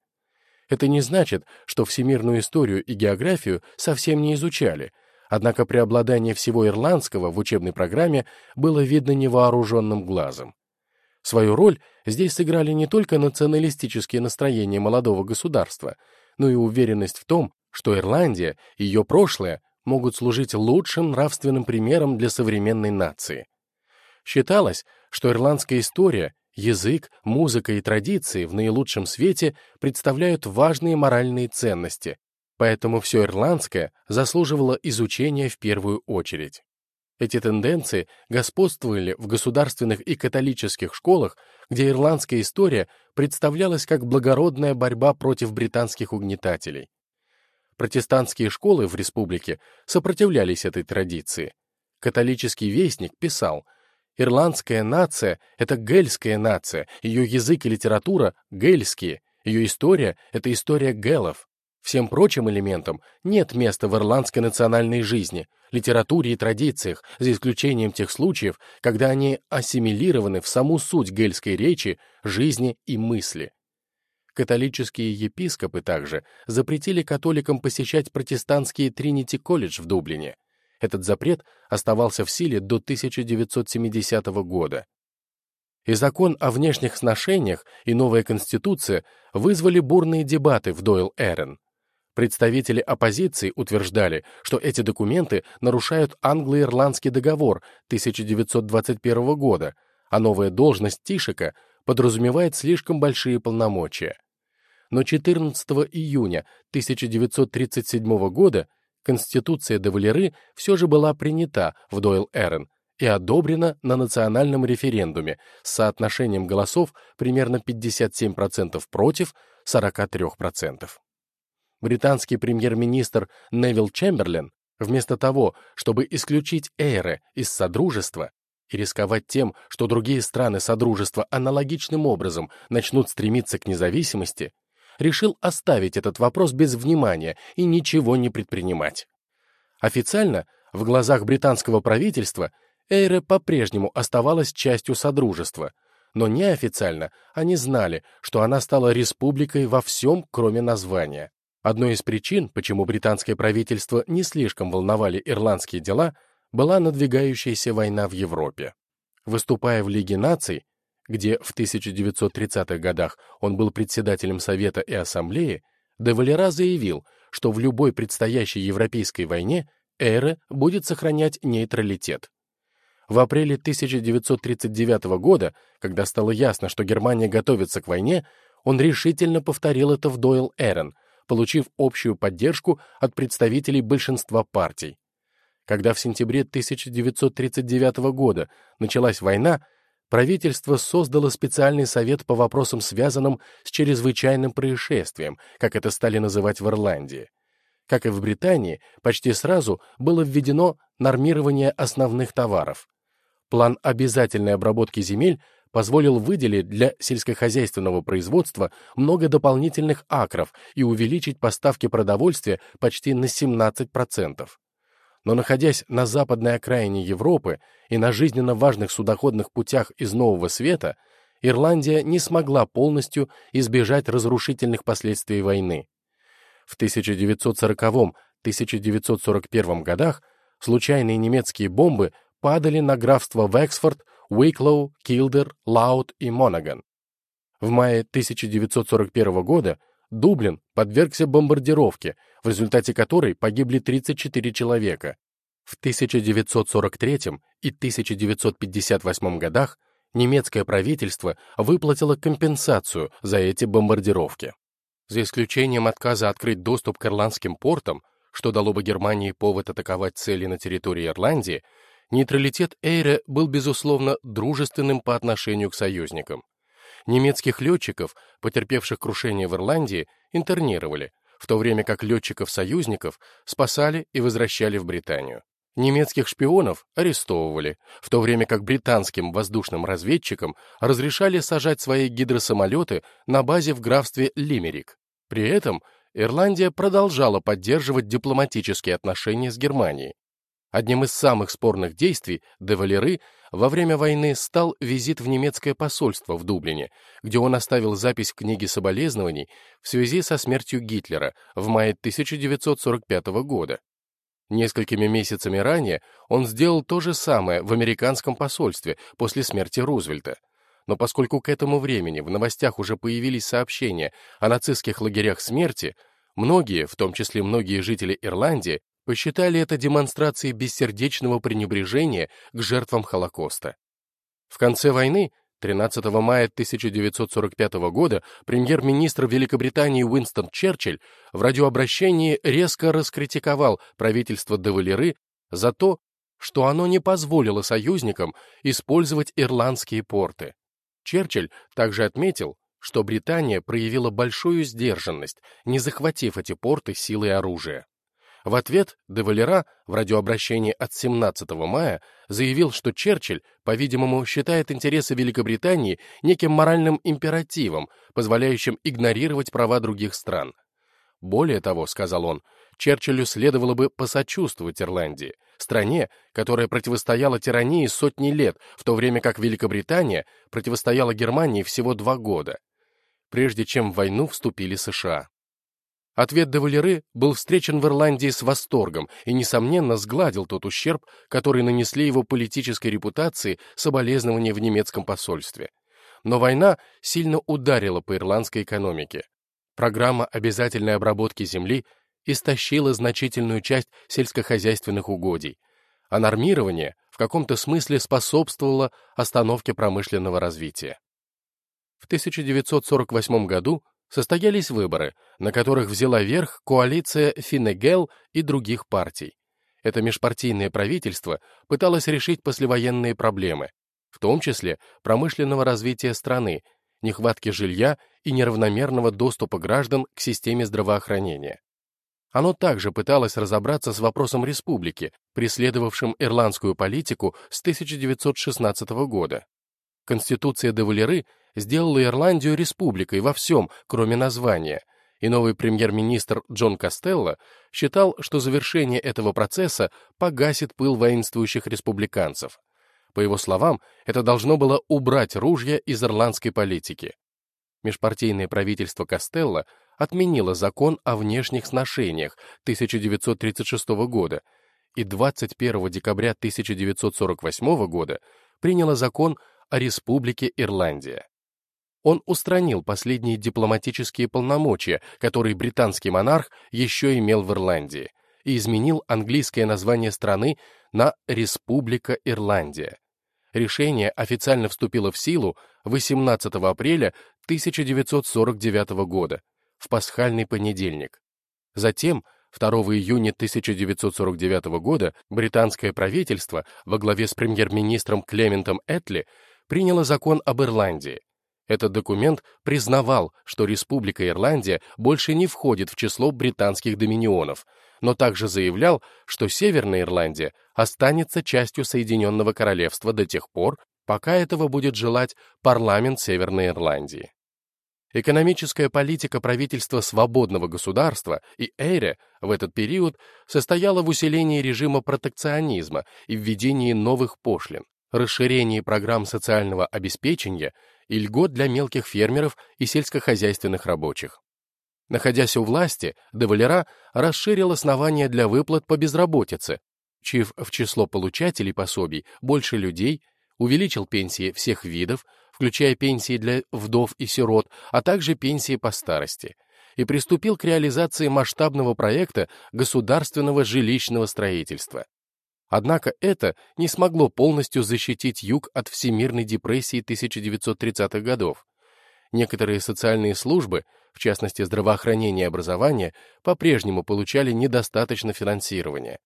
Это не значит, что всемирную историю и географию совсем не изучали, однако преобладание всего ирландского в учебной программе было видно невооруженным глазом. Свою роль здесь сыграли не только националистические настроения молодого государства, но и уверенность в том, что Ирландия и ее прошлое могут служить лучшим нравственным примером для современной нации. Считалось, что ирландская история, язык, музыка и традиции в наилучшем свете представляют важные моральные ценности, поэтому все ирландское заслуживало изучения в первую очередь. Эти тенденции господствовали в государственных и католических школах, где ирландская история представлялась как благородная борьба против британских угнетателей. Протестантские школы в республике сопротивлялись этой традиции. Католический вестник писал, «Ирландская нация — это гельская нация, ее язык и литература — гельские, ее история — это история гелов. Всем прочим элементам нет места в ирландской национальной жизни, литературе и традициях, за исключением тех случаев, когда они ассимилированы в саму суть гельской речи, жизни и мысли. Католические епископы также запретили католикам посещать протестантский Тринити-колледж в Дублине. Этот запрет оставался в силе до 1970 года. И закон о внешних сношениях и новая конституция вызвали бурные дебаты в Дойл-Эрен. Представители оппозиции утверждали, что эти документы нарушают англо-ирландский договор 1921 года, а новая должность Тишика подразумевает слишком большие полномочия. Но 14 июня 1937 года Конституция де Валеры все же была принята в Дойл-Эрен и одобрена на национальном референдуме с соотношением голосов примерно 57% против 43% британский премьер-министр Невил Чемберлен, вместо того, чтобы исключить Эйре из Содружества и рисковать тем, что другие страны Содружества аналогичным образом начнут стремиться к независимости, решил оставить этот вопрос без внимания и ничего не предпринимать. Официально, в глазах британского правительства, Эйре по-прежнему оставалась частью Содружества, но неофициально они знали, что она стала республикой во всем, кроме названия. Одной из причин, почему британское правительство не слишком волновали ирландские дела, была надвигающаяся война в Европе. Выступая в Лиге наций, где в 1930-х годах он был председателем Совета и Ассамблеи, де Валера заявил, что в любой предстоящей европейской войне Эре будет сохранять нейтралитет. В апреле 1939 года, когда стало ясно, что Германия готовится к войне, он решительно повторил это в Дойл-Эрен – получив общую поддержку от представителей большинства партий. Когда в сентябре 1939 года началась война, правительство создало специальный совет по вопросам, связанным с чрезвычайным происшествием, как это стали называть в Ирландии. Как и в Британии, почти сразу было введено нормирование основных товаров. План обязательной обработки земель позволил выделить для сельскохозяйственного производства много дополнительных акров и увеличить поставки продовольствия почти на 17%. Но находясь на западной окраине Европы и на жизненно важных судоходных путях из Нового Света, Ирландия не смогла полностью избежать разрушительных последствий войны. В 1940-1941 годах случайные немецкие бомбы падали на графство Вексфорд, Уиклоу, Килдер, Лаут и Монаган. В мае 1941 года Дублин подвергся бомбардировке, в результате которой погибли 34 человека. В 1943 и 1958 годах немецкое правительство выплатило компенсацию за эти бомбардировки. За исключением отказа открыть доступ к ирландским портам, что дало бы Германии повод атаковать цели на территории Ирландии, нейтралитет Эйре был, безусловно, дружественным по отношению к союзникам. Немецких летчиков, потерпевших крушение в Ирландии, интернировали, в то время как летчиков-союзников спасали и возвращали в Британию. Немецких шпионов арестовывали, в то время как британским воздушным разведчикам разрешали сажать свои гидросамолеты на базе в графстве Лимерик. При этом Ирландия продолжала поддерживать дипломатические отношения с Германией, Одним из самых спорных действий де Валеры во время войны стал визит в немецкое посольство в Дублине, где он оставил запись книги соболезнований в связи со смертью Гитлера в мае 1945 года. Несколькими месяцами ранее он сделал то же самое в американском посольстве после смерти Рузвельта. Но поскольку к этому времени в новостях уже появились сообщения о нацистских лагерях смерти, многие, в том числе многие жители Ирландии, посчитали это демонстрацией бессердечного пренебрежения к жертвам Холокоста. В конце войны, 13 мая 1945 года, премьер-министр Великобритании Уинстон Черчилль в радиообращении резко раскритиковал правительство де за то, что оно не позволило союзникам использовать ирландские порты. Черчилль также отметил, что Британия проявила большую сдержанность, не захватив эти порты силой оружия. В ответ де Валера в радиообращении от 17 мая заявил, что Черчилль, по-видимому, считает интересы Великобритании неким моральным императивом, позволяющим игнорировать права других стран. Более того, сказал он, Черчиллю следовало бы посочувствовать Ирландии, стране, которая противостояла тирании сотни лет, в то время как Великобритания противостояла Германии всего два года, прежде чем в войну вступили США. Ответ де Валеры был встречен в Ирландии с восторгом и, несомненно, сгладил тот ущерб, который нанесли его политической репутации соболезнования в немецком посольстве. Но война сильно ударила по ирландской экономике. Программа обязательной обработки земли истощила значительную часть сельскохозяйственных угодий, а нормирование в каком-то смысле способствовало остановке промышленного развития. В 1948 году состоялись выборы, на которых взяла верх коалиция Финегел и других партий. Это межпартийное правительство пыталось решить послевоенные проблемы, в том числе промышленного развития страны, нехватки жилья и неравномерного доступа граждан к системе здравоохранения. Оно также пыталось разобраться с вопросом республики, преследовавшим ирландскую политику с 1916 года. Конституция де Валеры сделала Ирландию республикой во всем, кроме названия, и новый премьер-министр Джон Костелло считал, что завершение этого процесса погасит пыл воинствующих республиканцев. По его словам, это должно было убрать ружья из ирландской политики. Межпартийное правительство Костелло отменило закон о внешних сношениях 1936 года и 21 декабря 1948 года приняло закон о Республике Ирландия. Он устранил последние дипломатические полномочия, которые британский монарх еще имел в Ирландии, и изменил английское название страны на Республика Ирландия. Решение официально вступило в силу 18 апреля 1949 года, в пасхальный понедельник. Затем, 2 июня 1949 года, британское правительство во главе с премьер-министром Клементом Этли приняло закон об Ирландии. Этот документ признавал, что Республика Ирландия больше не входит в число британских доминионов, но также заявлял, что Северная Ирландия останется частью Соединенного Королевства до тех пор, пока этого будет желать парламент Северной Ирландии. Экономическая политика правительства свободного государства и Эйре в этот период состояла в усилении режима протекционизма и введении новых пошлин, расширении программ социального обеспечения и льгот для мелких фермеров и сельскохозяйственных рабочих. Находясь у власти, де Валера расширил основания для выплат по безработице, чив в число получателей пособий больше людей, увеличил пенсии всех видов, включая пенсии для вдов и сирот, а также пенсии по старости, и приступил к реализации масштабного проекта государственного жилищного строительства. Однако это не смогло полностью защитить Юг от всемирной депрессии 1930-х годов. Некоторые социальные службы, в частности здравоохранение и образование, по-прежнему получали недостаточно финансирования.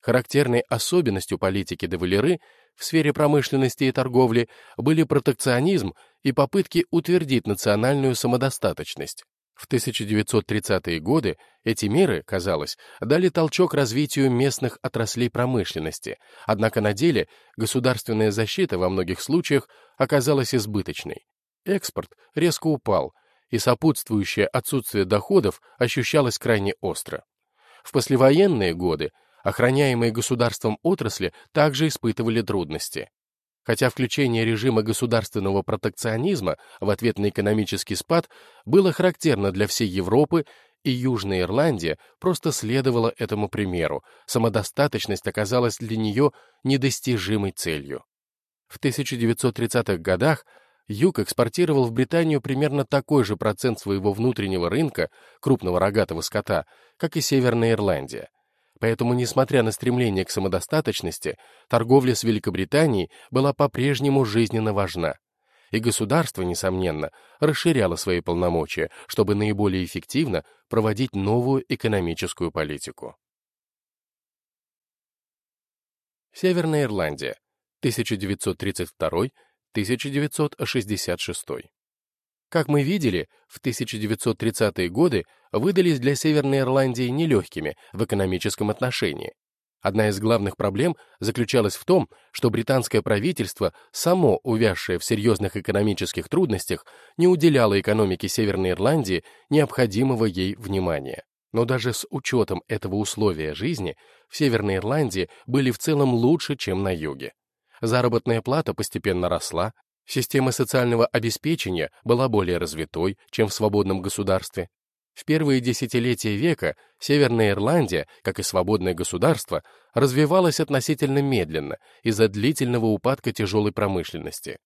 Характерной особенностью политики де Валеры в сфере промышленности и торговли были протекционизм и попытки утвердить национальную самодостаточность. В 1930-е годы эти меры, казалось, дали толчок развитию местных отраслей промышленности, однако на деле государственная защита во многих случаях оказалась избыточной. Экспорт резко упал, и сопутствующее отсутствие доходов ощущалось крайне остро. В послевоенные годы Охраняемые государством отрасли также испытывали трудности. Хотя включение режима государственного протекционизма в ответ на экономический спад было характерно для всей Европы, и Южная Ирландия просто следовала этому примеру, самодостаточность оказалась для нее недостижимой целью. В 1930-х годах Юг экспортировал в Британию примерно такой же процент своего внутреннего рынка крупного рогатого скота, как и Северная Ирландия. Поэтому, несмотря на стремление к самодостаточности, торговля с Великобританией была по-прежнему жизненно важна. И государство, несомненно, расширяло свои полномочия, чтобы наиболее эффективно проводить новую экономическую политику. Северная Ирландия, 1932-1966. Как мы видели, в 1930-е годы выдались для Северной Ирландии нелегкими в экономическом отношении. Одна из главных проблем заключалась в том, что британское правительство, само увязшее в серьезных экономических трудностях, не уделяло экономике Северной Ирландии необходимого ей внимания. Но даже с учетом этого условия жизни в Северной Ирландии были в целом лучше, чем на юге. Заработная плата постепенно росла, Система социального обеспечения была более развитой, чем в свободном государстве. В первые десятилетия века Северная Ирландия, как и свободное государство, развивалась относительно медленно из-за длительного упадка тяжелой промышленности.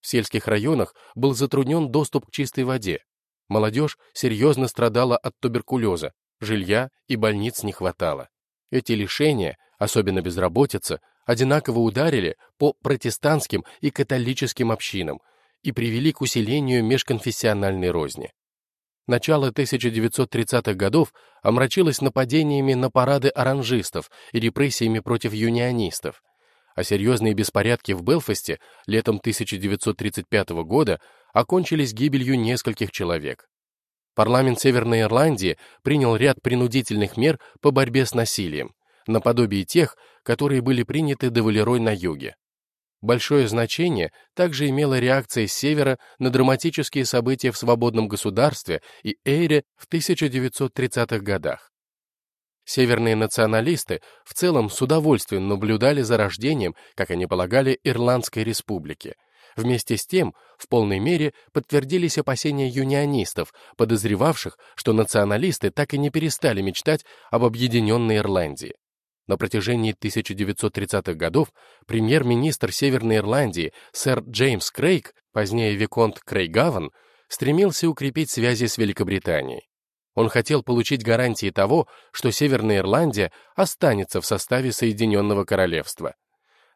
В сельских районах был затруднен доступ к чистой воде. Молодежь серьезно страдала от туберкулеза, жилья и больниц не хватало. Эти лишения, особенно безработица, одинаково ударили по протестантским и католическим общинам и привели к усилению межконфессиональной розни. Начало 1930-х годов омрачилось нападениями на парады оранжистов и репрессиями против юнионистов, а серьезные беспорядки в Белфасте летом 1935 года окончились гибелью нескольких человек. Парламент Северной Ирландии принял ряд принудительных мер по борьбе с насилием, наподобие тех, которые были приняты Девалерой на юге. Большое значение также имела реакция севера на драматические события в свободном государстве и Эйре в 1930-х годах. Северные националисты в целом с удовольствием наблюдали за рождением, как они полагали, Ирландской республики. Вместе с тем, в полной мере подтвердились опасения юнионистов, подозревавших, что националисты так и не перестали мечтать об объединенной Ирландии. На протяжении 1930-х годов премьер-министр Северной Ирландии сэр Джеймс Крейг, позднее Виконт Крейгаван, стремился укрепить связи с Великобританией. Он хотел получить гарантии того, что Северная Ирландия останется в составе Соединенного Королевства.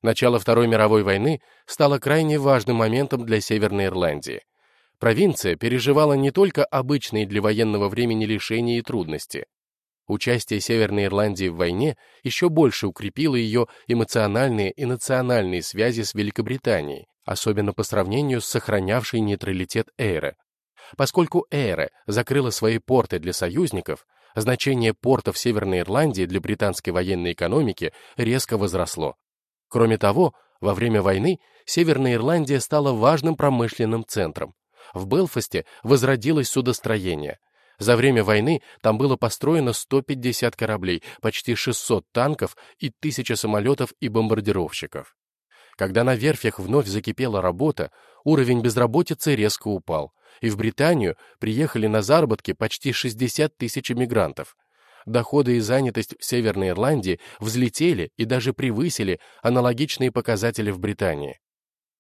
Начало Второй мировой войны стало крайне важным моментом для Северной Ирландии. Провинция переживала не только обычные для военного времени лишения и трудности. Участие Северной Ирландии в войне еще больше укрепило ее эмоциональные и национальные связи с Великобританией, особенно по сравнению с сохранявшей нейтралитет Эйре. Поскольку Эйре закрыла свои порты для союзников, значение портов Северной Ирландии для британской военной экономики резко возросло. Кроме того, во время войны Северная Ирландия стала важным промышленным центром. В Белфасте возродилось судостроение – за время войны там было построено 150 кораблей, почти 600 танков и 1000 самолетов и бомбардировщиков. Когда на верфях вновь закипела работа, уровень безработицы резко упал, и в Британию приехали на заработки почти 60 тысяч мигрантов. Доходы и занятость в Северной Ирландии взлетели и даже превысили аналогичные показатели в Британии.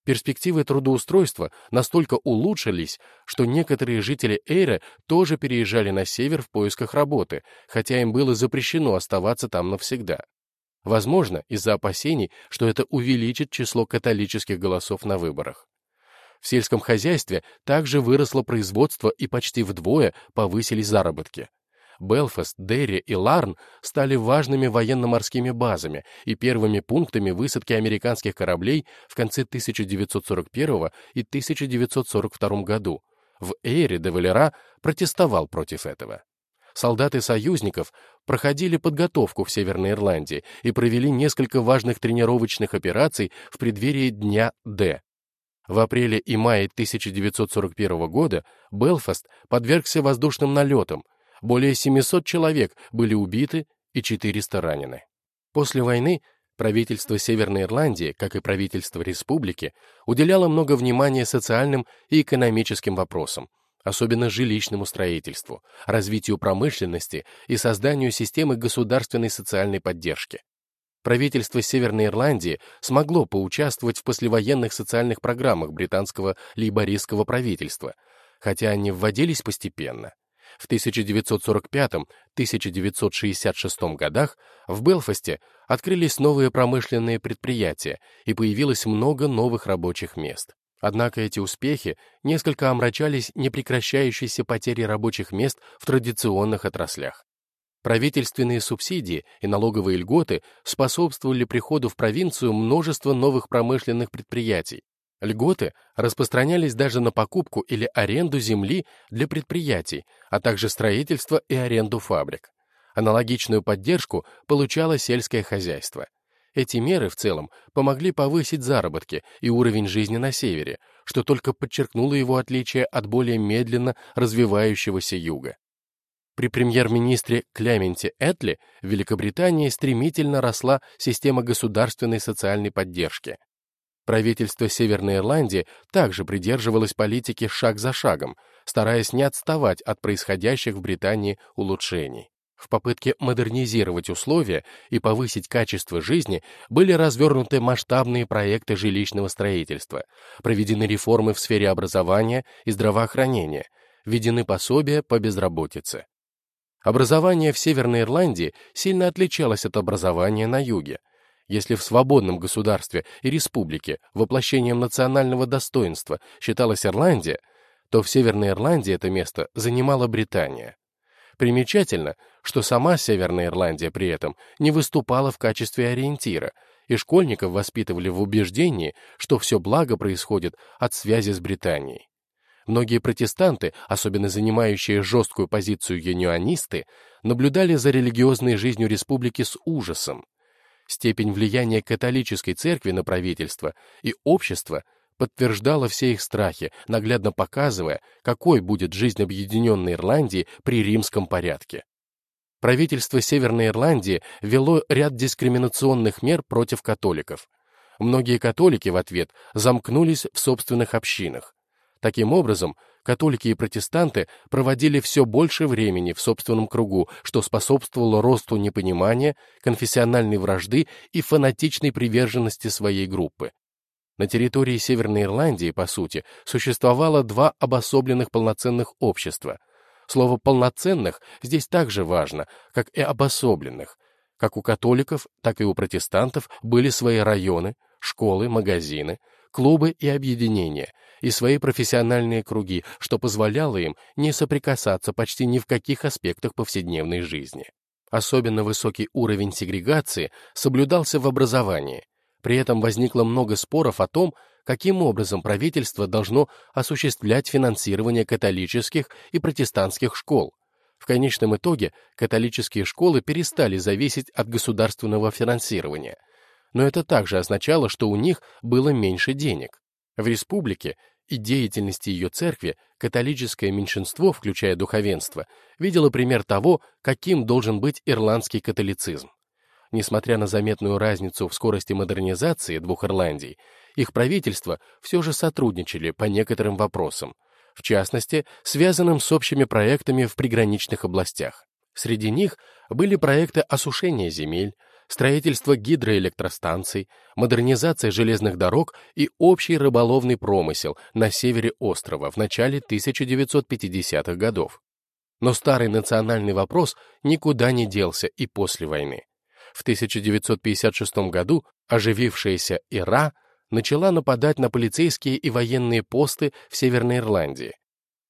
Перспективы трудоустройства настолько улучшились, что некоторые жители Эйра тоже переезжали на север в поисках работы, хотя им было запрещено оставаться там навсегда. Возможно, из-за опасений, что это увеличит число католических голосов на выборах. В сельском хозяйстве также выросло производство и почти вдвое повысились заработки. Белфаст, Дерри и Ларн стали важными военно-морскими базами и первыми пунктами высадки американских кораблей в конце 1941 и 1942 году. В Эйре де Валера протестовал против этого. Солдаты союзников проходили подготовку в Северной Ирландии и провели несколько важных тренировочных операций в преддверии Дня Д. В апреле и мае 1941 года Белфаст подвергся воздушным налетам, более 700 человек были убиты и 400 ранены. После войны правительство Северной Ирландии, как и правительство республики, уделяло много внимания социальным и экономическим вопросам, особенно жилищному строительству, развитию промышленности и созданию системы государственной социальной поддержки. Правительство Северной Ирландии смогло поучаствовать в послевоенных социальных программах британского лейбористского правительства, хотя они вводились постепенно. В 1945-1966 годах в Белфасте открылись новые промышленные предприятия и появилось много новых рабочих мест. Однако эти успехи несколько омрачались непрекращающейся потерей рабочих мест в традиционных отраслях. Правительственные субсидии и налоговые льготы способствовали приходу в провинцию множества новых промышленных предприятий. Льготы распространялись даже на покупку или аренду земли для предприятий, а также строительство и аренду фабрик. Аналогичную поддержку получало сельское хозяйство. Эти меры в целом помогли повысить заработки и уровень жизни на севере, что только подчеркнуло его отличие от более медленно развивающегося юга. При премьер-министре Клементе Этли в Великобритании стремительно росла система государственной социальной поддержки. Правительство Северной Ирландии также придерживалось политики шаг за шагом, стараясь не отставать от происходящих в Британии улучшений. В попытке модернизировать условия и повысить качество жизни были развернуты масштабные проекты жилищного строительства, проведены реформы в сфере образования и здравоохранения, введены пособия по безработице. Образование в Северной Ирландии сильно отличалось от образования на юге. Если в свободном государстве и республике воплощением национального достоинства считалась Ирландия, то в Северной Ирландии это место занимала Британия. Примечательно, что сама Северная Ирландия при этом не выступала в качестве ориентира, и школьников воспитывали в убеждении, что все благо происходит от связи с Британией. Многие протестанты, особенно занимающие жесткую позицию юнионисты, наблюдали за религиозной жизнью республики с ужасом. Степень влияния католической церкви на правительство и общество подтверждала все их страхи, наглядно показывая, какой будет жизнь Объединенной Ирландии при римском порядке. Правительство Северной Ирландии вело ряд дискриминационных мер против католиков. Многие католики в ответ замкнулись в собственных общинах. Таким образом, католики и протестанты проводили все больше времени в собственном кругу, что способствовало росту непонимания, конфессиональной вражды и фанатичной приверженности своей группы. На территории Северной Ирландии, по сути, существовало два обособленных полноценных общества. Слово «полноценных» здесь также важно, как и «обособленных». Как у католиков, так и у протестантов были свои районы, школы, магазины, клубы и объединения, и свои профессиональные круги, что позволяло им не соприкасаться почти ни в каких аспектах повседневной жизни. Особенно высокий уровень сегрегации соблюдался в образовании. При этом возникло много споров о том, каким образом правительство должно осуществлять финансирование католических и протестантских школ. В конечном итоге католические школы перестали зависеть от государственного финансирования – но это также означало, что у них было меньше денег. В республике и деятельности ее церкви католическое меньшинство, включая духовенство, видело пример того, каким должен быть ирландский католицизм. Несмотря на заметную разницу в скорости модернизации двух Ирландий, их правительства все же сотрудничали по некоторым вопросам, в частности, связанным с общими проектами в приграничных областях. Среди них были проекты осушения земель, строительство гидроэлектростанций, модернизация железных дорог и общий рыболовный промысел на севере острова в начале 1950-х годов. Но старый национальный вопрос никуда не делся и после войны. В 1956 году оживившаяся ИРА начала нападать на полицейские и военные посты в Северной Ирландии,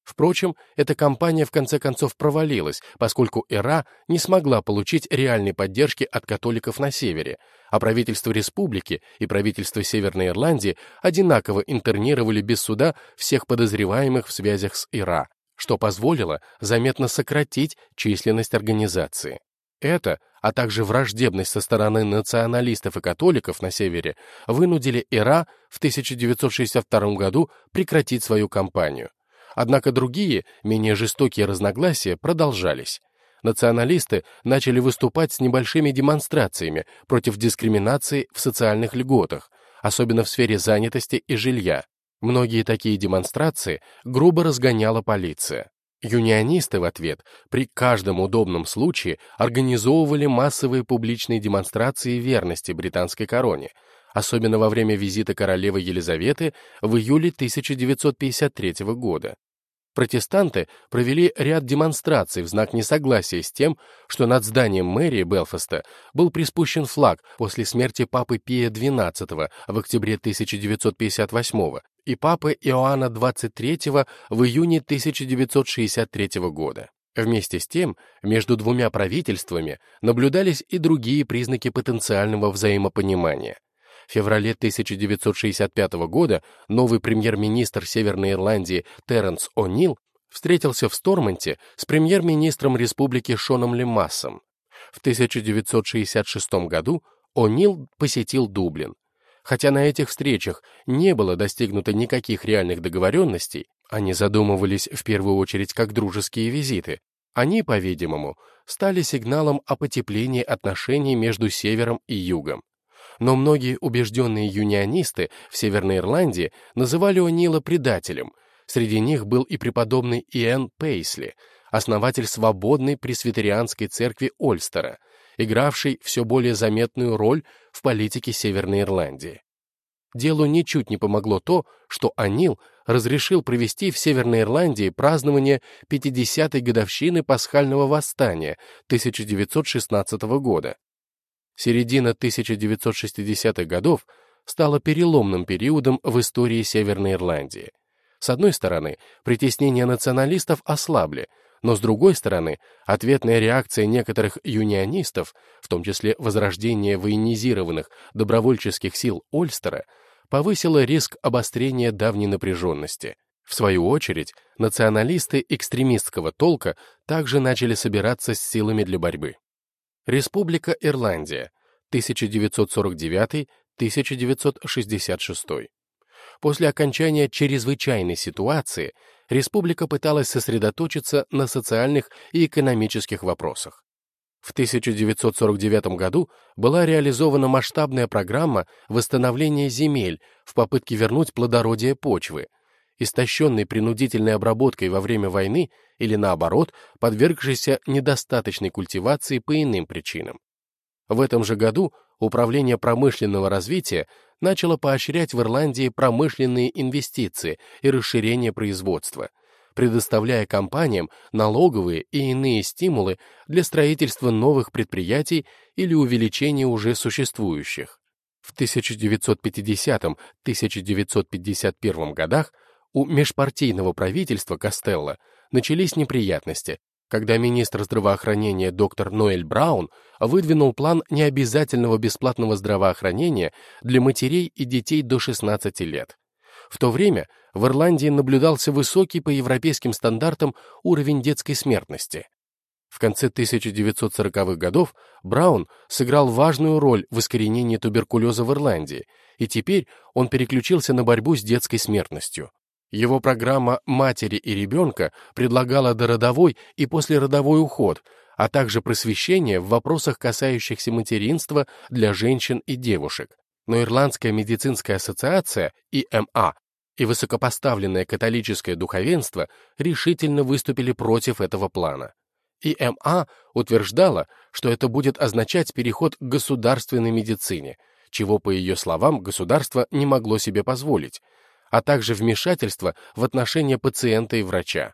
Впрочем, эта кампания в конце концов провалилась, поскольку ИРА не смогла получить реальной поддержки от католиков на севере, а правительство республики и правительство Северной Ирландии одинаково интернировали без суда всех подозреваемых в связях с ИРА, что позволило заметно сократить численность организации. Это, а также враждебность со стороны националистов и католиков на севере, вынудили ИРА в 1962 году прекратить свою кампанию. Однако другие, менее жестокие разногласия продолжались. националисты начали выступать с небольшими демонстрациями против дискриминации в социальных льготах, особенно в сфере занятости и жилья. Многие такие демонстрации грубо разгоняла полиция. Юнионисты в ответ при каждом удобном случае организовывали массовые публичные демонстрации верности британской короне, особенно во время визита королевы Елизаветы в июле 1953 года. Протестанты провели ряд демонстраций в знак несогласия с тем, что над зданием мэрии Белфаста был приспущен флаг после смерти папы Пия XII в октябре 1958 и папы Иоанна XXIII в июне 1963 года. Вместе с тем, между двумя правительствами наблюдались и другие признаки потенциального взаимопонимания – в феврале 1965 года новый премьер-министр Северной Ирландии Терренс О'Нил встретился в Стормонте с премьер-министром республики Шоном Лемассом. В 1966 году О'Нил посетил Дублин. Хотя на этих встречах не было достигнуто никаких реальных договоренностей, они задумывались в первую очередь как дружеские визиты, они, по-видимому, стали сигналом о потеплении отношений между Севером и Югом но многие убежденные юнионисты в Северной Ирландии называли О'Нила предателем. Среди них был и преподобный Иэн Пейсли, основатель свободной пресвитерианской церкви Ольстера, игравший все более заметную роль в политике Северной Ирландии. Делу ничуть не помогло то, что Анил разрешил провести в Северной Ирландии празднование 50-й годовщины пасхального восстания 1916 года, Середина 1960-х годов стала переломным периодом в истории Северной Ирландии. С одной стороны, притеснения националистов ослабли, но с другой стороны, ответная реакция некоторых юнионистов, в том числе возрождение военизированных добровольческих сил Ольстера, повысила риск обострения давней напряженности. В свою очередь, националисты экстремистского толка также начали собираться с силами для борьбы. Республика Ирландия, 1949-1966. После окончания чрезвычайной ситуации республика пыталась сосредоточиться на социальных и экономических вопросах. В 1949 году была реализована масштабная программа восстановления земель в попытке вернуть плодородие почвы, истощенный принудительной обработкой во время войны или, наоборот, подвергшийся недостаточной культивации по иным причинам. В этом же году Управление промышленного развития начало поощрять в Ирландии промышленные инвестиции и расширение производства, предоставляя компаниям налоговые и иные стимулы для строительства новых предприятий или увеличения уже существующих. В 1950-1951 годах у межпартийного правительства Костелло начались неприятности, когда министр здравоохранения доктор Ноэль Браун выдвинул план необязательного бесплатного здравоохранения для матерей и детей до 16 лет. В то время в Ирландии наблюдался высокий по европейским стандартам уровень детской смертности. В конце 1940-х годов Браун сыграл важную роль в искоренении туберкулеза в Ирландии, и теперь он переключился на борьбу с детской смертностью. Его программа «Матери и ребенка» предлагала дородовой и послеродовой уход, а также просвещение в вопросах, касающихся материнства для женщин и девушек. Но Ирландская медицинская ассоциация, ИМА, и высокопоставленное католическое духовенство решительно выступили против этого плана. ИМА утверждала, что это будет означать переход к государственной медицине, чего, по ее словам, государство не могло себе позволить, а также вмешательство в отношения пациента и врача.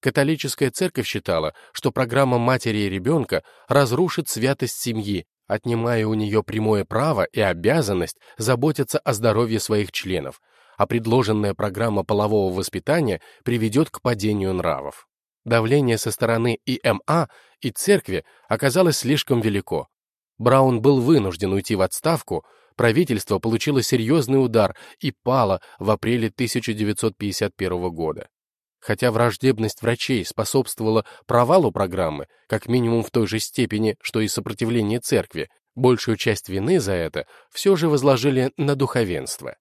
Католическая церковь считала, что программа матери и ребенка разрушит святость семьи, отнимая у нее прямое право и обязанность заботиться о здоровье своих членов, а предложенная программа полового воспитания приведет к падению нравов. Давление со стороны ИМА и церкви оказалось слишком велико. Браун был вынужден уйти в отставку, правительство получило серьезный удар и пало в апреле 1951 года. Хотя враждебность врачей способствовала провалу программы, как минимум в той же степени, что и сопротивление церкви, большую часть вины за это все же возложили на духовенство.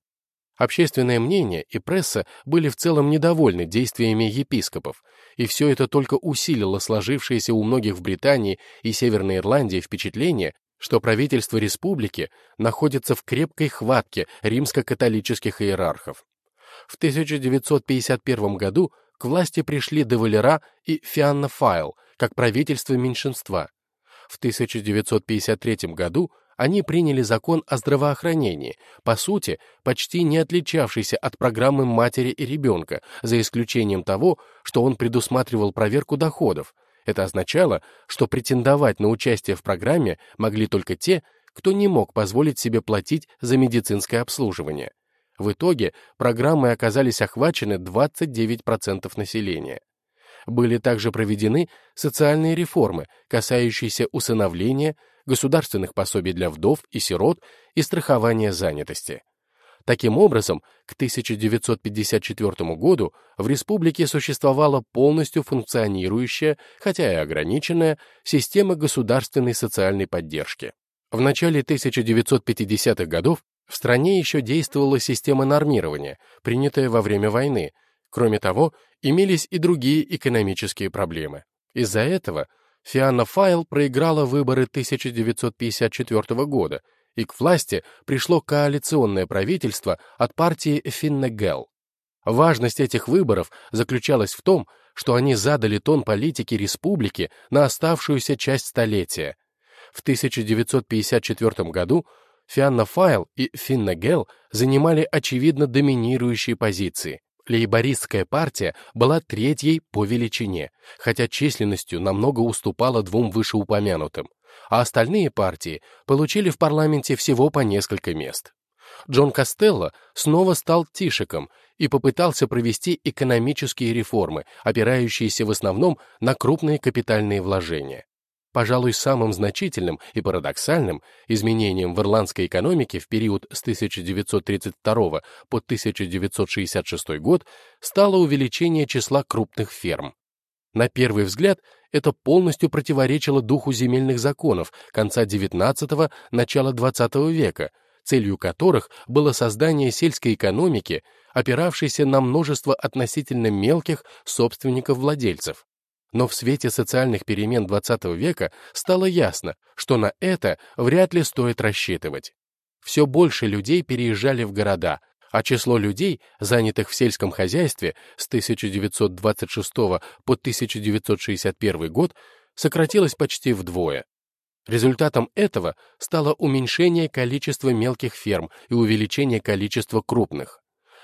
Общественное мнение и пресса были в целом недовольны действиями епископов, и все это только усилило сложившееся у многих в Британии и Северной Ирландии впечатление, что правительство республики находится в крепкой хватке римско-католических иерархов. В 1951 году к власти пришли Девалера и Фианна Файл как правительство меньшинства. В 1953 году они приняли закон о здравоохранении, по сути, почти не отличавшийся от программы матери и ребенка, за исключением того, что он предусматривал проверку доходов. Это означало, что претендовать на участие в программе могли только те, кто не мог позволить себе платить за медицинское обслуживание. В итоге программой оказались охвачены 29% населения. Были также проведены социальные реформы, касающиеся усыновления, государственных пособий для вдов и сирот и страхования занятости. Таким образом, к 1954 году в республике существовала полностью функционирующая, хотя и ограниченная, система государственной социальной поддержки. В начале 1950-х годов в стране еще действовала система нормирования, принятая во время войны. Кроме того, имелись и другие экономические проблемы. Из-за этого Фианна Файл проиграла выборы 1954 года, и к власти пришло коалиционное правительство от партии Финнегел. Важность этих выборов заключалась в том, что они задали тон политики республики на оставшуюся часть столетия. В 1954 году Фианна Файл и Финнегел занимали очевидно доминирующие позиции. Лейбористская партия была третьей по величине, хотя численностью намного уступала двум вышеупомянутым, а остальные партии получили в парламенте всего по несколько мест. Джон Костелло снова стал тишиком и попытался провести экономические реформы, опирающиеся в основном на крупные капитальные вложения. Пожалуй, самым значительным и парадоксальным изменением в ирландской экономике в период с 1932 по 1966 год стало увеличение числа крупных ферм. На первый взгляд, это полностью противоречило духу земельных законов конца XIX – начала XX века, целью которых было создание сельской экономики, опиравшейся на множество относительно мелких собственников-владельцев. Но в свете социальных перемен XX века стало ясно, что на это вряд ли стоит рассчитывать. Все больше людей переезжали в города, а число людей, занятых в сельском хозяйстве с 1926 по 1961 год, сократилось почти вдвое. Результатом этого стало уменьшение количества мелких ферм и увеличение количества крупных.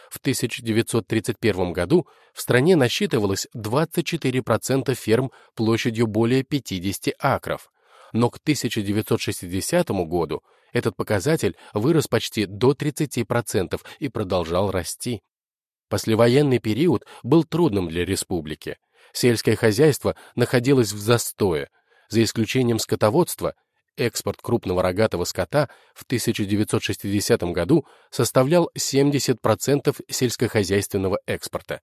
В 1931 году в стране насчитывалось 24% ферм площадью более 50 акров, но к 1960 году этот показатель вырос почти до 30% и продолжал расти. Послевоенный период был трудным для республики. Сельское хозяйство находилось в застое, за исключением скотоводства – экспорт крупного рогатого скота в 1960 году составлял 70% сельскохозяйственного экспорта.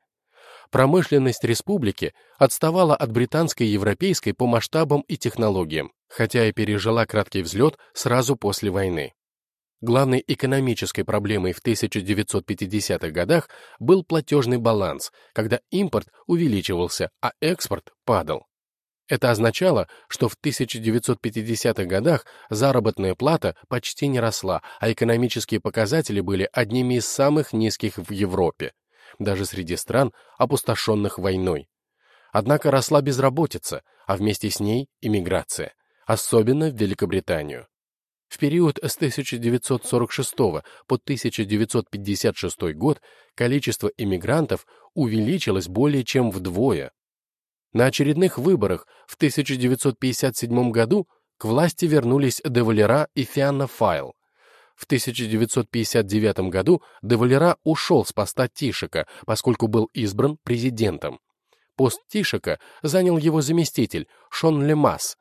Промышленность республики отставала от британской и европейской по масштабам и технологиям, хотя и пережила краткий взлет сразу после войны. Главной экономической проблемой в 1950-х годах был платежный баланс, когда импорт увеличивался, а экспорт падал. Это означало, что в 1950-х годах заработная плата почти не росла, а экономические показатели были одними из самых низких в Европе, даже среди стран, опустошенных войной. Однако росла безработица, а вместе с ней иммиграция, особенно в Великобританию. В период с 1946 по 1956 год количество иммигрантов увеличилось более чем вдвое, на очередных выборах в 1957 году к власти вернулись Девалера и Фианна Файл. В 1959 году Девалера ушел с поста Тишика, поскольку был избран президентом. Пост Тишика занял его заместитель Шон Лемас.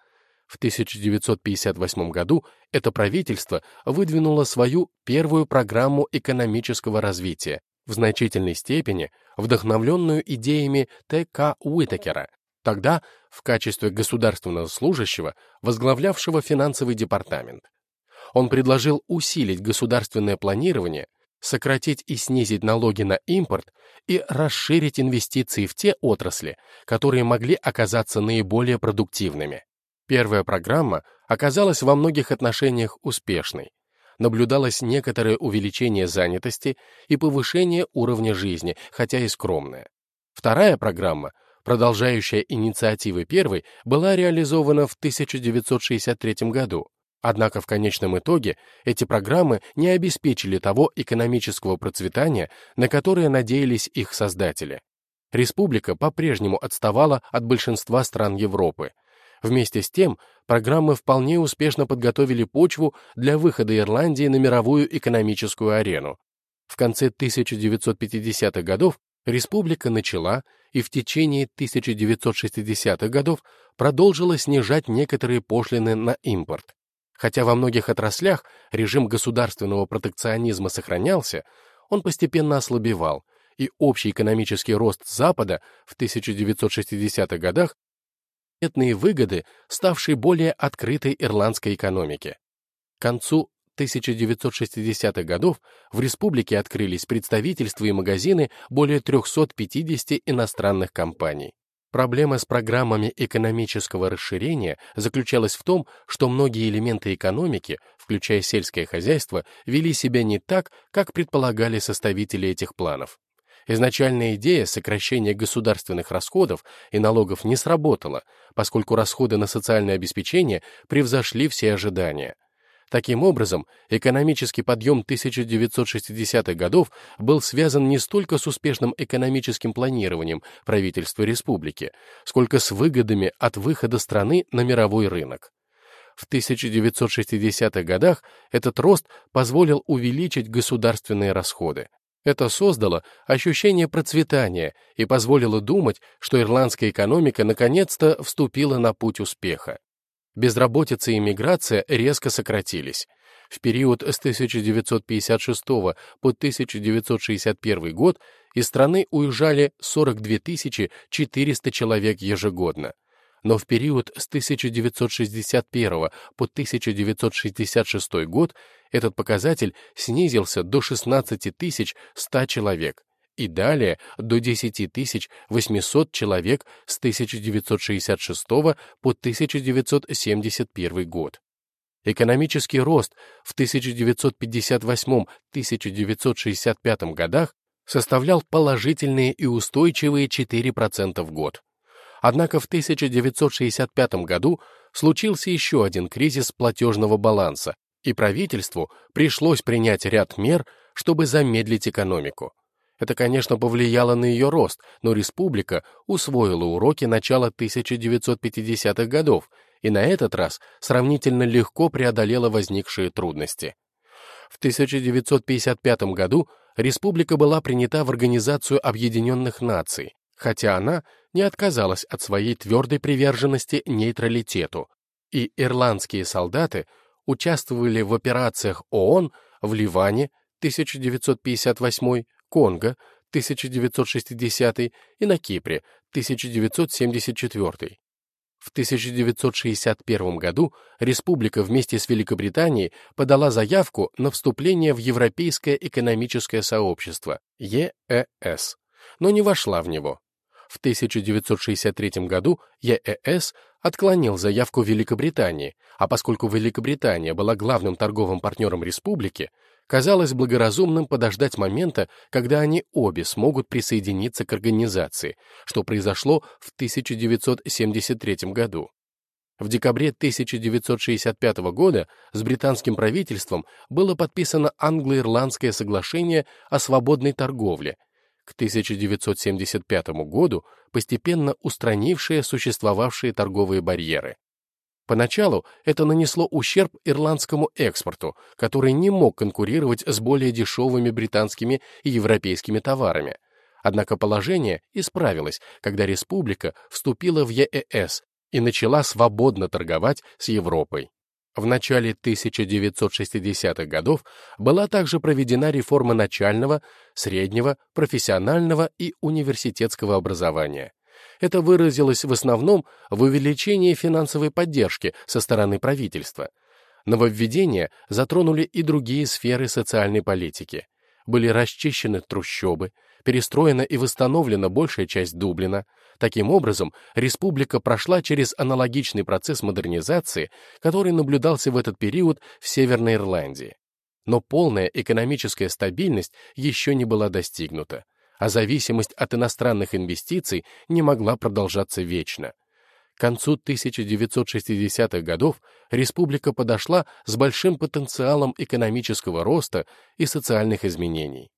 В 1958 году это правительство выдвинуло свою первую программу экономического развития, в значительной степени вдохновленную идеями Т.К. Уитакера, тогда в качестве государственного служащего, возглавлявшего финансовый департамент. Он предложил усилить государственное планирование, сократить и снизить налоги на импорт и расширить инвестиции в те отрасли, которые могли оказаться наиболее продуктивными. Первая программа оказалась во многих отношениях успешной. Наблюдалось некоторое увеличение занятости и повышение уровня жизни, хотя и скромное. Вторая программа, продолжающая инициативы первой, была реализована в 1963 году. Однако в конечном итоге эти программы не обеспечили того экономического процветания, на которое надеялись их создатели. Республика по-прежнему отставала от большинства стран Европы. Вместе с тем, программы вполне успешно подготовили почву для выхода Ирландии на мировую экономическую арену. В конце 1950-х годов республика начала и в течение 1960-х годов продолжила снижать некоторые пошлины на импорт. Хотя во многих отраслях режим государственного протекционизма сохранялся, он постепенно ослабевал, и общий экономический рост Запада в 1960-х годах конкретные выгоды, ставшие более открытой ирландской экономике. К концу 1960-х годов в республике открылись представительства и магазины более 350 иностранных компаний. Проблема с программами экономического расширения заключалась в том, что многие элементы экономики, включая сельское хозяйство, вели себя не так, как предполагали составители этих планов. Изначальная идея сокращения государственных расходов и налогов не сработала, поскольку расходы на социальное обеспечение превзошли все ожидания – Таким образом, экономический подъем 1960-х годов был связан не столько с успешным экономическим планированием правительства республики, сколько с выгодами от выхода страны на мировой рынок. В 1960-х годах этот рост позволил увеличить государственные расходы. Это создало ощущение процветания и позволило думать, что ирландская экономика наконец-то вступила на путь успеха безработица и миграция резко сократились. В период с 1956 по 1961 год из страны уезжали 42 400 человек ежегодно. Но в период с 1961 по 1966 год этот показатель снизился до 16 100 человек и далее до 10 800 человек с 1966 по 1971 год. Экономический рост в 1958-1965 годах составлял положительные и устойчивые 4% в год. Однако в 1965 году случился еще один кризис платежного баланса, и правительству пришлось принять ряд мер, чтобы замедлить экономику. Это, конечно, повлияло на ее рост, но республика усвоила уроки начала 1950-х годов и на этот раз сравнительно легко преодолела возникшие трудности. В 1955 году республика была принята в Организацию Объединенных Наций, хотя она не отказалась от своей твердой приверженности нейтралитету, и ирландские солдаты участвовали в операциях ООН в Ливане 1958 Конго 1960 и на Кипре 1974. В 1961 году республика вместе с Великобританией подала заявку на вступление в Европейское экономическое сообщество ЕЭС, но не вошла в него. В 1963 году ЕЭС отклонил заявку Великобритании, а поскольку Великобритания была главным торговым партнером республики, казалось благоразумным подождать момента, когда они обе смогут присоединиться к организации, что произошло в 1973 году. В декабре 1965 года с британским правительством было подписано англо-ирландское соглашение о свободной торговле, к 1975 году постепенно устранившее существовавшие торговые барьеры. Поначалу это нанесло ущерб ирландскому экспорту, который не мог конкурировать с более дешевыми британскими и европейскими товарами. Однако положение исправилось, когда республика вступила в ЕЭС и начала свободно торговать с Европой. В начале 1960-х годов была также проведена реформа начального, среднего, профессионального и университетского образования. Это выразилось в основном в увеличении финансовой поддержки со стороны правительства. Нововведения затронули и другие сферы социальной политики. Были расчищены трущобы, перестроена и восстановлена большая часть Дублина. Таким образом, республика прошла через аналогичный процесс модернизации, который наблюдался в этот период в Северной Ирландии. Но полная экономическая стабильность еще не была достигнута, а зависимость от иностранных инвестиций не могла продолжаться вечно. К концу 1960-х годов республика подошла с большим потенциалом экономического роста и социальных изменений.